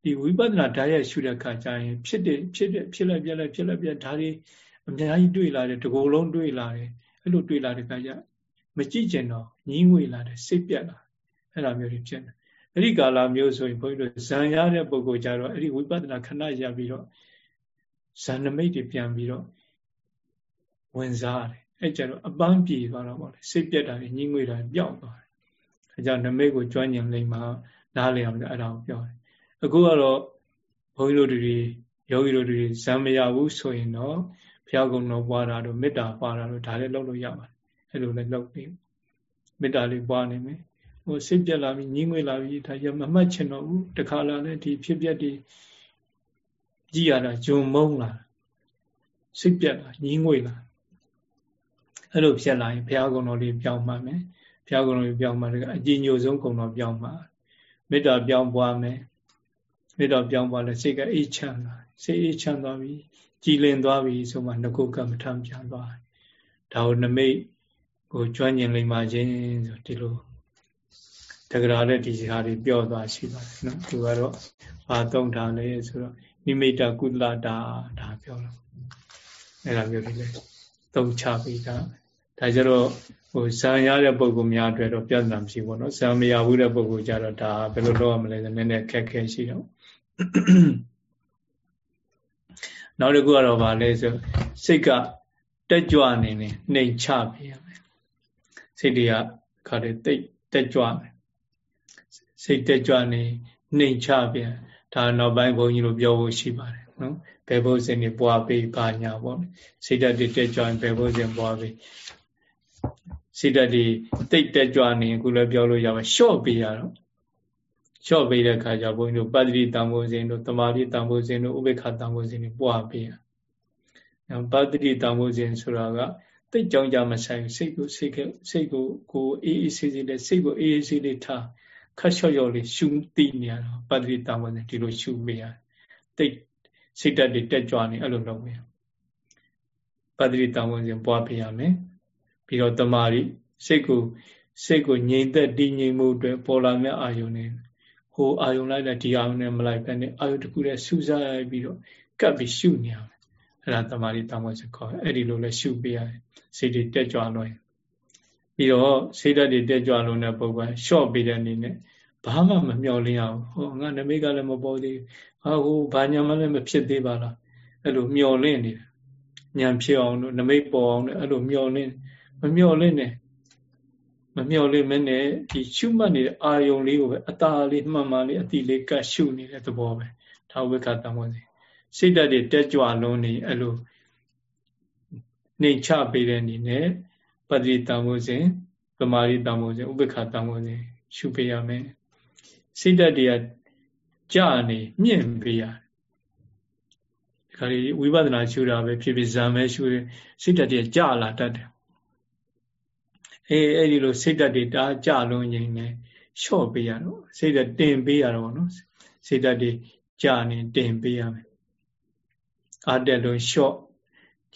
ဒီဝိပဿနာဓာတ်ရဲ့ရှုတဲ့ခါကျရင်ဖြစ်တယ်ဖြစ်တယ်ဖြစ်လိုက်ပြက်လိုက်ဖြစ်လိုက်ပြက်ဒါတွေအများကြီးတွေ့လာတယ်တကူလုံးတွေ့လာတယ်အဲ့လိုတွေ့လာတဲ့ခါကျမကြည့်ကျင်တော့ညင်းငွေလာတယ်စိတ်ပြက်လာအဲ့လိုမျိုးတွေဖြစ်တယ် အဲ့ဒီကာလမျိုးဆိုရင်ဘုန်းကြီးတို့ဇံရတဲ့ပုဂ္ဂိုလ်ကြတော့အဲ့ဒီဝိပဿနာခဏရပြီးတော့ဇန်နမိတ်တွေပြန်ပြီးတော့ဝင်စားတယ်အဲ့ကြတော့အပန်းပြေသွားတော့ဗောလေစိတ်ပြက်တာညင်းငွေတာပျောက်သွားတယ်အဲကြောင့်နမိတ်ကိုကြွညင်လိမ့်မှာနားလည်အောင်အဲ့ဒါကိုပြောတယ်အခုကတော့ဘုန်းကြီးတို့တွေယောဂီတို့တွေဇံမရဘူးဆိုရင်တော့ဘုရားကုံတော်ပွားတာတို့မေတ္တာပွားတာတို့ဒါလည်းလုပ်လို့ရပါတယ်အဲ့လိုလည်းလုပ်ပြီးမေတ္တာလေးပွားနေမယ် ဟိုစိတ်ပြက်လာပြီးညင်းငွေလာပြီးဒါရမမှတ်ချင်တော့ဘူးတခါလာလဲဒီဖြစ်ပျက်ဒီကြည်ရတာဂျုံမုံလာစိတ်ပြက်လာညင်းငွေလာအဲ့လိုဖြစ်လာရင်ဘုရားကုံတော်လေးပြောင်းမှမယ်ဘုရားကုံတော်လေးပြောင်းမှလည်းအကြည်ညိုဆုံးကုံတော်ပြောင်းမှမေတ္တာပြောင်းပွားမယ်မေတ္တာပြောင်းပွားလဲစိတ်ကအေးချမ်းလာစိတ်အေးချမ်းသွားပြီကြည်လင်သွားပြီဆိုမှငကုကမ္မထံပြန်သွားဒါကိုနမိတ်ကိုကျွမ်းကျင်လိမ့်မှခြင်းဆိုဒီလို တက္ကရာလည်းဒီစကားတွေပြောသွားရှိပါတယ်နော်သူကတော့ဘာသုံးထားလဲဆိုတော့နိမိတကုသလတာဒါပြောတော့အဲ့လိုမျိုးတွေလည်းသုံးချပြီးတာဒါကြတော့ဟိုဇံရတဲ့ပုံကူများအတွက်တော့ပြဿနာမရှိဘူးเนาะဇံမရဘူးတဲ့ပုံကူကြတော့ဒါဘယ်လိုလုပ်ရမလဲဆိုနည်းနည်းခက်ခဲရှိတော့နောက်တစ်ခုကတော့ဗာလဲဆိုစိတ်ကတက်ကြွနေနေနှိမ်ချပြရမယ်စိတ်တွေကခါတည်းတိတ်တက်ကြွမယ် စိတ်တက်ကြွနေနှိမ်ချပြန်ဒါနောက်ပိုင်းဘုန်းကြီးတို့ပြောဖို့ရှိပါတယ်နော်ဘယ်ဘုဇင်တွေပွားပြီးပါညာပေါ့စိတ်ဓာတ်တွေတက်ကြွရင်ဘယ်ဘုဇင်ပွားပြီးစိတ်ဓာတ်တွေတိတ်တက်ကြွနေအခုလည်းပြောလို့ရပါရှော့ပေးရတော့ရှော့ပေးတဲ့ခါကျဘုန်းကြီးတို့ပတ္တိတံဘုဇင်တို့တမာတိတံဘုဇင်တို့ဥပေက္ခတံဘုဇင်တွေပွားပေးရပတ္တိတံဘုဇင်ဆိုတာကတိတ်ကြောင်ကြမဆိုင်စိတ်ကိုစိတ်ကစိတ်ကိုကိုအေးအေးဆေးဆေးလေးစိတ်ကိုအေးအေးဆေးလေးထား ခက်လျှော့လျှော့လေးရှုသိနေရတော့ပတ္တိတံဘုဇင်ဒီလိုရှုပေးရတိတ်စိတ်ဓာတ်တွေတက်ကြွနေအဲ့လိုလုပ်မယ်ပတ္တိတံဘုဇင်ပွားပေးရမယ်ပြီးတော့တမာရီစိတ်ကိုစိတ်ကိုငြိမ်သက်တည်ငြိမ်မှုအတွက်ပေါ်လာမြအာယုန်နေဟိုအာယုန်လိုက်တဲ့ဒီအာယုန်နဲ့မလိုက်ဘဲနဲ့အာယုန်တစ်ခုတည်းစူးစိုက်ပြီးတော့ကပ်ပြီးရှုနေရမယ်အဲ့ဒါတမာရီတောင်းဝစခေါ်အဲ့ဒီလိုလဲရှုပေးရတယ်စိတ်တွေတက်ကြွလို့ ပြီးတော့စိတ်ဓာတ်တွေတက်ကြွလို့တဲ့ပုံကရှော့ပေးတဲ့အနေနဲ့ဘာမှမမျော်လင့်အောင်ဟောငါနမိတ်ကလည်းမပေါ်သေးဟာဟိုဘာညာမှလည်းမဖြစ်သေးပါလားအဲ့လိုမျော်လင့်နေတယ်ညံဖြစ်အောင်လို့နမိတ်ပေါ်အောင်လို့အဲ့လိုမျော်လင့်မမျော်လင့်နဲ့မမျော်လင့်မနဲ့ဒီရှုမှတ်နေတဲ့အာယုံလေးကိုပဲအตาလေးမှန်မှန်လေးအတိလေးကတ်ရှုနေတဲ့သဘောပဲဒါဝိက္ခတံဝစီစိတ်ဓာတ်တွေတက်ကြွလုံးနေအဲ့လိုနှိမ်ချပေးတဲ့အနေနဲ့ ပတ္တိတံဝစဉ်သမာဓိတံဝစဉ်ဥပ္ပခတံဝစဉ်ရှုပေးရမယ်စိတ်ဓာတ်တွေကကြာနေမြင့်ပေးရတယ်ခါလေးဝိပဿနာရှုတာပဲဖြစ်ဖြစ်ဇံပဲရှုရင်စိတ်ဓာတ်တွေကြာလာတတ်တယ်အေးအဲ့ဒီလိုစိတ်ဓာတ်တွေတားကြလုံးရင်လည်းလျှော့ပေးရတော့စိတ်ဓာတ်တင်ပေးရတော့နော်စိတ်ဓာတ်တွေကြာနေတင်ပေးရမယ်အားတက်လို့လျှော့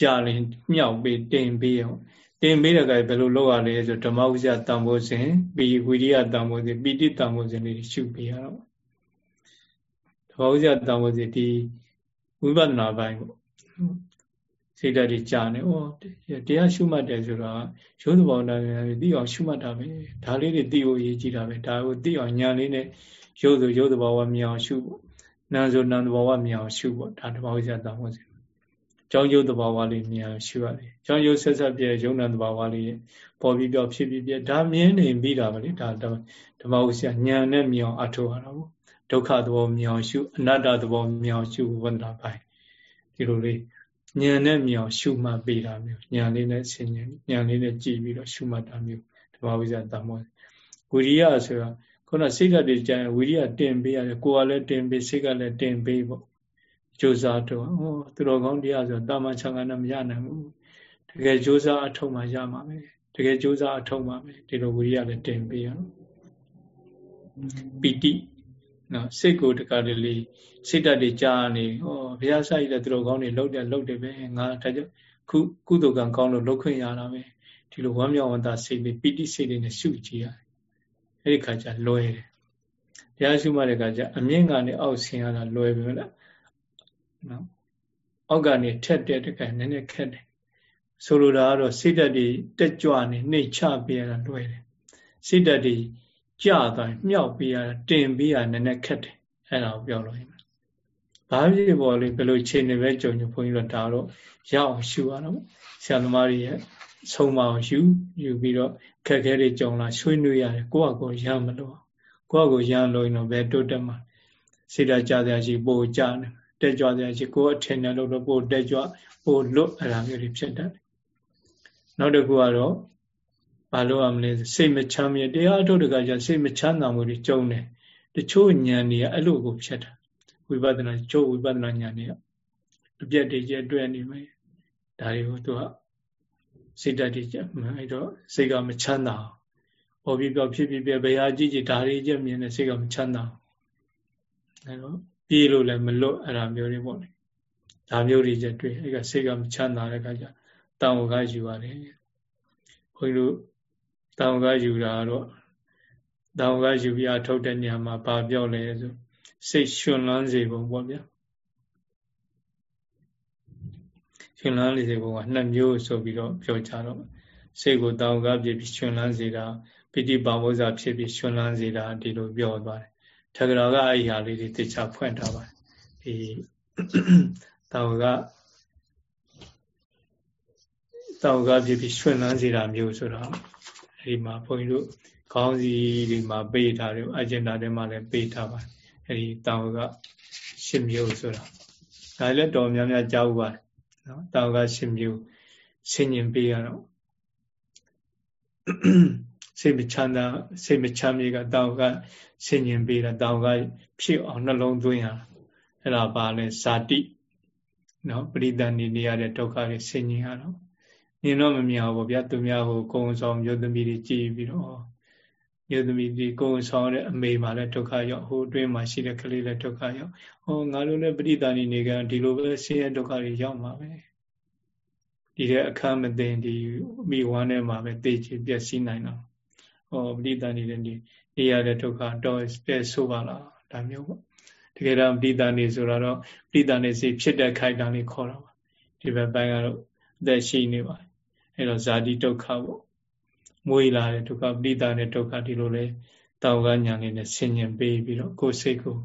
ကြာရင်မြောက်ပေးတင်ပေးအောင် တင်ပေးတဲ့ကဘယ်လိုလုပ်ရလဲဆိုဓမ္မဥစ္စာတန်ဖိုးစဉ်ပြီးဝိရိယတန်ဖိုးစဉ်ပိဋိတန်ဖိုးစဉ်တွေရှုပေးရတော့ဓမ္မဥစ္စာတန်ဖိုးစဉ်ဒီဝိပဿနာပိုင်းပေါ့စိတ်ဓာတ်တွေကြာနေဩတရားရှုမှတ်တယ်ဆိုတော့ရုပ်သဘောတရားတွေသိအောင်ရှုမှတ်တာပဲဒါလေးတွေသိဖို့အရေးကြီးတာပဲဒါကိုသိအောင်ညာလေးနဲ့ရုပ်ဆိုရုပ်သဘောဝမြအောင်ရှုဖို့နာမ်ဆိုနာမ်သဘောဝမြအောင်ရှုဖို့ဒါဓမ္မဝိဇ္ဇာတောင်းဖို့စီ ကြောင်းရုပ်သဘောဝလေးမြအောင်ရှုရတယ်ကြောင်းရုပ်ဆက်ဆက်ပြရုံနာမ်သဘောဝလေးပေါ်ပြီးပြောဖြစ်ပြီးပြဒါမြင်နေပြီးတာပဲလေဒါဓမ္မဝိဇ္ဇာညာနဲ့မြအောင်အထောက်ရတာပေါ့ဒုက္ခသဘောမြအောင်ရှုအနတ္တသဘောမြအောင်ရှုဝန္တာပိုင်းဒီလိုလေးဉာဏ်နဲ့မြောင်ရှုမှတ်ပေးတာမျိုးဉာဏ်လေးနဲ့ဆင်ញဉာဏ်လေးနဲ့ကြည်ပြီးတော့ရှုမှတ်တာမျိုးဓမ္မဝိဇ္ဇာတမောဝိရိယဆိုတာခုနစိတ်ဓာတ်တွေကြရင်ဝိရိယတင်ပေးရတယ်ကိုယ်ကလည်းတင်ပေးစိတ်ကလည်းတင်ပေးပေါ့ ကြိုးစားတော့ဟောသူတော်ကောင်းတရားဆိုတာမန်ချံကနဲ့မရနိုင်ဘူးတကယ်ကြိုးစားအထောက်မှရမှာပဲတကယ်ကြိုးစားအထောက်မှပဲဒီလိုဝိရိယလည်းတင်ပေးရအောင်ပီတိနော်စိတ်ကိုတကားလေးစိတ်ဓာတ်တွေကြားနေဟောဘုရားစာရည်တဲ့သူတော်ကောင်းတွေလှုပ်တယ်လှုပ်တယ်ပဲငါဒါကြောင့်ခုကုသိုလ်ကံကောင်းလို့လှုပ်ခွင့်ရတာပဲဒီလိုဝမ်းမြောက်ဝမ်းသာစိတ်လေးပိဋိစိတ်လေးနဲ့ရှုကြည့်ရတယ်အဲ့ဒီခါကျလွယ်တယ်တရားရှုမှတဲ့ခါကျအမြင့်ကနေအောက်ဆင်းရတာလွယ်ပြီလား နော်အောက်ကနေထက်တဲ့တခါနည်းနည်းခက်တယ်ဆိုလိုတာကတော့စိတ်ဓာတ်တွေတက်ကြွနေနှိတ်ချပေးရတာလွယ်တယ်စိတ်ဓာတ်တွေကြသွားမြောက်ပေးရတာတင်ပေးရနည်းနည်းခက်တယ်အဲ့ဒါကိုပြောလို့ရမယ်ဘာဖြစ်ပေါ်လေဘယ်လိုခြေနေပဲကြုံညဘုန်းကြီးတို့ဒါတော့ရအောင်ရှုရတော့ဆရာသမားတွေရဲ့ဆုံးမအောင်ယူယူပြီးတော့ခက်ခဲတွေကြုံလာဆွေးနွေးရတယ်ကိုယ့်အကိုရမလို့ကိုယ့်အကိုရလို့ရင်တော့ဘယ်တိုးတက်မှာစိတ်ဓာတ်ကြတဲ့ရှိပို့ကြတယ် တက်ကြွတဲ့ရှိကိုယ်အထင်နဲ့လို့တော့ပို့တက်ကြွပို့လွတ်အရာမျိုးတွေဖြစ်တတ်တယ်နောက်တစ်ခုကတော့ဘာလို့ရမလဲစိတ်မချမ်းမြေတရားအထုတ်တကကြစိတ်မချမ်းသာမှုတွေကြုံတယ်တချို့ဉာဏ်တွေကအဲ့လိုကိုဖြစ်တာဝိပဿနာချို့ဝိပဿနာဉာဏ်တွေကအပြက်တွေကျတွေ့နေမယ်ဒါတွေကိုသူကစိတ်ဓာတ်တွေကျအဲ့တော့စိတ်ကမချမ်းသာဘောပြပြောဖြစ်ဖြစ်ပြဘယ်ဟာကြည့်ကြည့်ဒါတွေကြမြင်နေစိတ်ကမချမ်းသာအဲ့တော့ ပြေးလို့လည်းမလွတ်အဲ့ဒါမျိုးတွေပေါ့လေဒါမျိုးတွေကျတွေ့အဲ့ကစိတ်ကမချမ်းသာတဲ့အခါကျတောင်းဝကယူရတယ်ဘုန်းကြီးတို့တောင်းဝကယူတာတော့တောင်းဝကယူပြီးအထုတ်တဲ့နေရာမှာဘာပြောလဲဆိုစိတ်ရှင်လန်းစေပုံပေါ့ဗျာရှင်လန်းစေပုံကနှစ်မျိုးဆိုပြီးတော့ပြောကြတော့စိတ်ကိုတောင်းကားဖြစ်ပြီးရှင်လန်းစေတာပိဋိပါဝဇ္ဇဖြစ်ပြီးရှင်လန်းစေတာဒီလိုပြောသွားတယ် ထကရာကအဲ့ဒီဟာလေးတွေသိချဖွင့်ထားပါတယ်ဒီတောင်းကတောင်းကားဖြစ်ပြီးရှင်လန်းစေတာမျိုးဆိုတော့အဲဒီမှာဘုန်းကြီးတို့ခေါင်းစီတွေမှာပေးထားတယ်အကျဉ်းသားတွေမှာလည်းပေးထားပါတယ်အဲဒီတောင်ကရှစ်မျိုးဆိုတာဒါလည်းတော်များများကြားဥပါတယ်နော်တောင်ကရှစ်မျိုးဆင်ញင်ပေးရတော့ စိတ်မချမ်းသာစိတ်မချမ်းမြေကတောင်ကဆင်ញင်ပေးတာတောင်ကဖြစ်အောင်နှလုံးသွင်းရတာအဲ့ဒါပါလဲဇာတိနော်ပရိသဏီနေရတဲ့ဒုက္ခတွေဆင်ញင်ရတော့မြင်တော့မမြင်ဘူးဗျာသူများဟိုကုံဆောင်မျိုးသမီးတွေကြည်ပြီးတော့မျိုးသမီးဒီကိုယ်ဆောင်တဲ့အမေမှလည်းဒုက္ခရောက်ဟိုအတွင်းမှာရှိတဲ့ကလေးလည်းဒုက္ခရောက်ဟောငါတို့လည်းပဋိသန္ဓေနေကဒီလိုပဲဆင်းရဲဒုက္ခတွေရောက်မှာပဲဒီတဲ့အခမ်းမသိဒီမိဝမ်းထဲမှာပဲသိချပျက်စီးနိုင်တော့ ဟောပဋိသန္ဓေတွေနေနေရတဲ့ဒုက္ခတော့ပြည့်ဆိုးပါလားဒါမျိုးပေါ့တကယ်တော့ပဋိသန္ဓေဆိုတာတော့ပဋိသန္ဓေစိဖြစ်တဲ့ခိုက်တံလေးခေါ်တာပါဒီဘက်ပိုင်းကတော့အသက်ရှိနေပါအဲ့တော့ဇာတိဒုက္ခပေါ့မွေးလာတဲ့ဒုက္ခပဋိသနဲ့ဒုက္ခဒီလိုလဲတောက်ကညာနေနဲ့ဆင်ញင်ပေးပြီးတော့ကိုယ်စိတ်ကို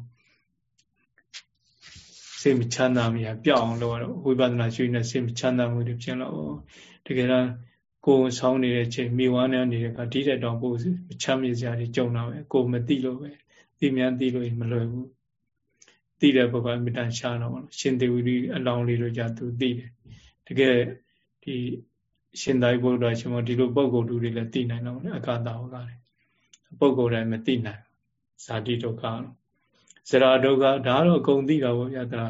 စိတ်မချမ်းသာမြာပြောက်အောင်လုပ်ရတော့ဝိပဿနာရှုနေစိတ်မချမ်းသာမှုတွေဖြစ်တော့တကယ်တော့ ကိုယ်ဆောင်းနေတဲ့ချိန်မိဝမ်းနဲ့နေတဲ့ကဒီတဲ့တောင်ပို့မချမ်းမြေစရာတွေကြုံတာပဲကိုယ်မသိလို့ပဲသိမြန်သိလို့မလွယ်ဘူးသိတဲ့ဘုရားအမြဲတမ်းရှားတော့ရှင်သေဝီအလောင်းလေးတို့ကြသူသိတယ်တကယ်ဒီရှင်သာရိပုတ္တရာရှင်မောဒီလိုပုံကိုယ်တူတွေလည်းသိနိုင်တော့လေအကာတာဟောတာလေပုံကိုယ်တိုင်းမသိနိုင်ဇာတိဒုက္ခဇရာဒုက္ခဒါတော့အကုန်သိတာပေါ့ဗျာဒါ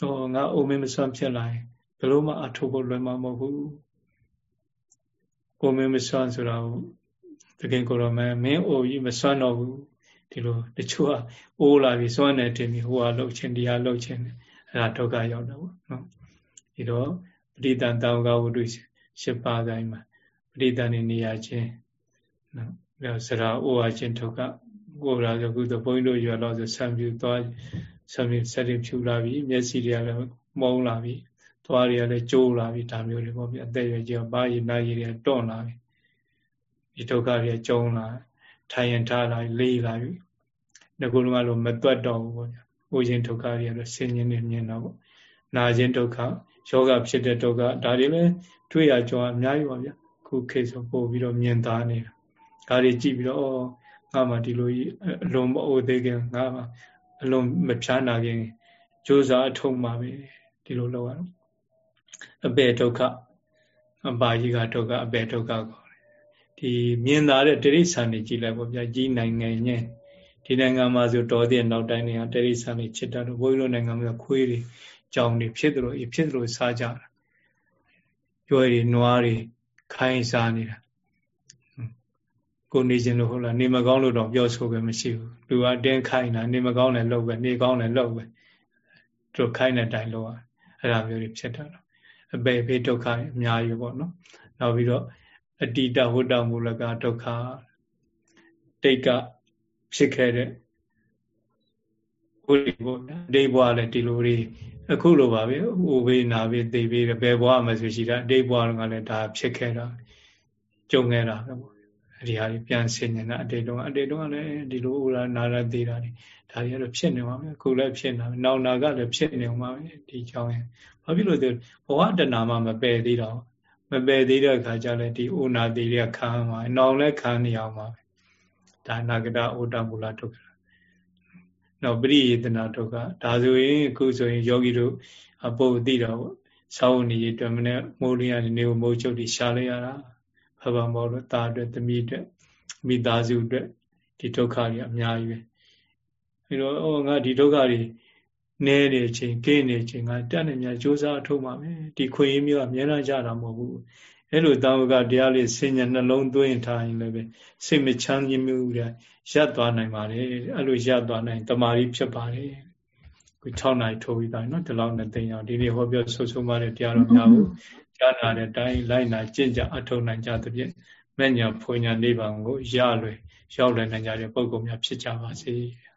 ဟောငါအုံမင်းမစွမ်းဖြစ်လာရင် ဘယ်လို့မှအထုတ်ဖို့လွယ်မှာမဟုတ်ဘူးကိုမင်းမစွမ်းဆိုတာတကယ်ကိုတော့မင်းမင်းအိုကြီးမစွမ်းတော့ဘူးဒီလိုတချို့ကအိုးလာပြီးစွမ်းနေတင်ပြီးဟိုကလှုပ်ခြင်းတရားလှုပ်ခြင်းအဲ့ဒါဒုက္ခရောက်တာပေါ့နော်ဒီတော့ပဋိသန္တဝကဝတ္ထု၈ပါးတိုင်းမှာပဋိသန္ဓေနေရခြင်းနော်ဒါစရာအိုးအချင်းဒုက္ခကိုယ်လာဆိုခုတော့ဘုန်းကြီးတို့ရွယ်တော့ဆိုဆံပြူသွားဆံပြူဆက်ရဖြူလာပြီးမျက်စိတွေကလည်းမုံလာပြီး သွားတွေကလည်းကျိုးလာပြီးဒါမျိုးတွေပေါ့ဗျအသက်ရွယ်ကြီးပါးရည်နာရည်တွေတွန့်လာပြီးဒီဒုက္ခတွေကျုံလာထိုင်ရင်ထားလာလေးလာပြီးငကုလုံးကလို့မတွတ်တော့ဘူးပေါ့ဗျ။ဥရှင်ဒုက္ခတွေကတော့ဆင်းရဲနေမြင်တော့ပေါ့။နာခြင်းဒုက္ခယောဂဖြစ်တဲ့ဒုက္ခဒါတွေလည်းတွေ့ရကြအများကြီးပါဗျ။ခုခေတ်ဆိုပို့ပြီးတော့မြင်သားနေတာ။ဒါတွေကြည့်ပြီးတော့အော်ငါမှဒီလိုကြီးအလုံးမအိုသေးခင်ငါမှအလုံးမဖြားနာခင်ကြိုးစားအထုံးပါပဲဒီလိုလောက်ရတော့ အပေဒုက္ခအပါကြီးကဒုက္ခအပေဒုက္ခကိုဒီမြင်သာတဲ့တိရိစ္ဆာန်တွေကြည့်လိုက်ပေါ့ဗျာကြီးနိုင်ငံညင်းဒီနိုင်ငံမှာဆိုတော်တဲ့နောက်တိုင်းတွေကတိရိစ္ဆာန်တွေချစ်တာတော့ဘိုးလိုနိုင်ငံမှာခွေးတွေကြောင်တွေဖြစ်တယ်လို့ဖြစ်တယ်လို့စားကြတာကျွဲတွေနွားတွေခိုင်းစားနေတာကိုနေခြင်းလို့ဟုတ်လားနေမကောင်းလို့တော့ပြောဆိုပဲမရှိဘူးလူကတင်းခိုင်းတာနေမကောင်းလည်းလုပ်ပဲနေကောင်းလည်းလုပ်ပဲသူခိုင်းတဲ့အတိုင်းလုပ်ရအဲ့ဒါမျိုးတွေဖြစ်တာတော့ အပေဖေးဒုက္ခအများကြီးပေါ့နော်နောက်ပြီးတော့အတိတဝတ္တမူလကဒုက္ခတိတ်ကဖြစ်ခဲ့တဲ့ဘုရားပေါ့ဗျာဒိဘွားလည်းဒီလိုတွေအခုလိုပါပဲဥဘေးနာဘေးသိဘေးဘယ်ဘွားမှဆိုရှိတာဒိဘွားကလည်းဒါဖြစ်ခဲ့တာကြုံခဲ့တာပဲပေါ့အဒီဟာတွေပြန်ဆင်နေတာအတိတ်တုန်းကအတိတ်တုန်းကလည်းဒီလိုဥရာနာရသေးတာတွေ ဒါတွေကတော့ဖြစ်နေပါမယ်အခုလည်းဖြစ်နေတာနောင်နာကလည်းဖြစ်နေအောင်ပါပဲဒီကြောင်းရင်ဘာဖြစ်လို့လဲဘဝတဏမှမပယ်သေးတော့မပယ်သေးတဲ့အခါကျလည်းဒီဥနာတိတွေကခံမှာနောင်လည်းခံနေအောင်ပါပဲဒါနာဂတဩတမူလဒုက္ခနောက်ပရိယေတနာဒုက္ခဒါဆိုရင်အခုဆိုရင်ယောဂီတို့အပုတ်သိတော့သောဝနေရအတွက်မနဲ့မိုးလင်းရနေကိုမိုးချုပ်ပြီးရှားလိုက်ရတာဖဖမောလို့တာအတွက်သမီးအတွက်မိသားစုအတွက်ဒီဒုက္ခတွေအများကြီးပဲ အဲတော့အော်ငါဒီဒုက္ခတွေနဲနေချိန်ကိနေချိန်ငါတက်နေမြတ်စူးစမ်းအထုတ်ပါမယ်ဒီခွေရင်းမျိုးအများကြီးကြတာမဟုတ်ဘူးအဲ့လိုတာဝကတရားလေးဆင်ញနှလုံးသွင်းထားရင်လည်းပဲစိတ်မချမ်းမြေ့မှုတဲ့ရပ်သွားနိုင်ပါတယ်အဲ့လိုရပ်သွားနိုင်တမာရီဖြစ်ပါတယ်ခု6နိုင်ထိုးပြီးသားနော်ဒီလောက်နဲ့သိအောင်ဒီနေ့ဟောပြောဆုဆုံးပါတဲ့တရားတော်များကိုကြားနာတဲ့အတိုင်းလိုက်နာကျင့်ကြအထောက်နိုင်ကြသဖြင့်မဲ့ညာဖွညာနိဗ္ဗာန်ကိုရလွယ်ရောက်လွယ်နိုင်ကြတဲ့ပုဂ္ဂိုလ်များဖြစ်ကြပါစေ။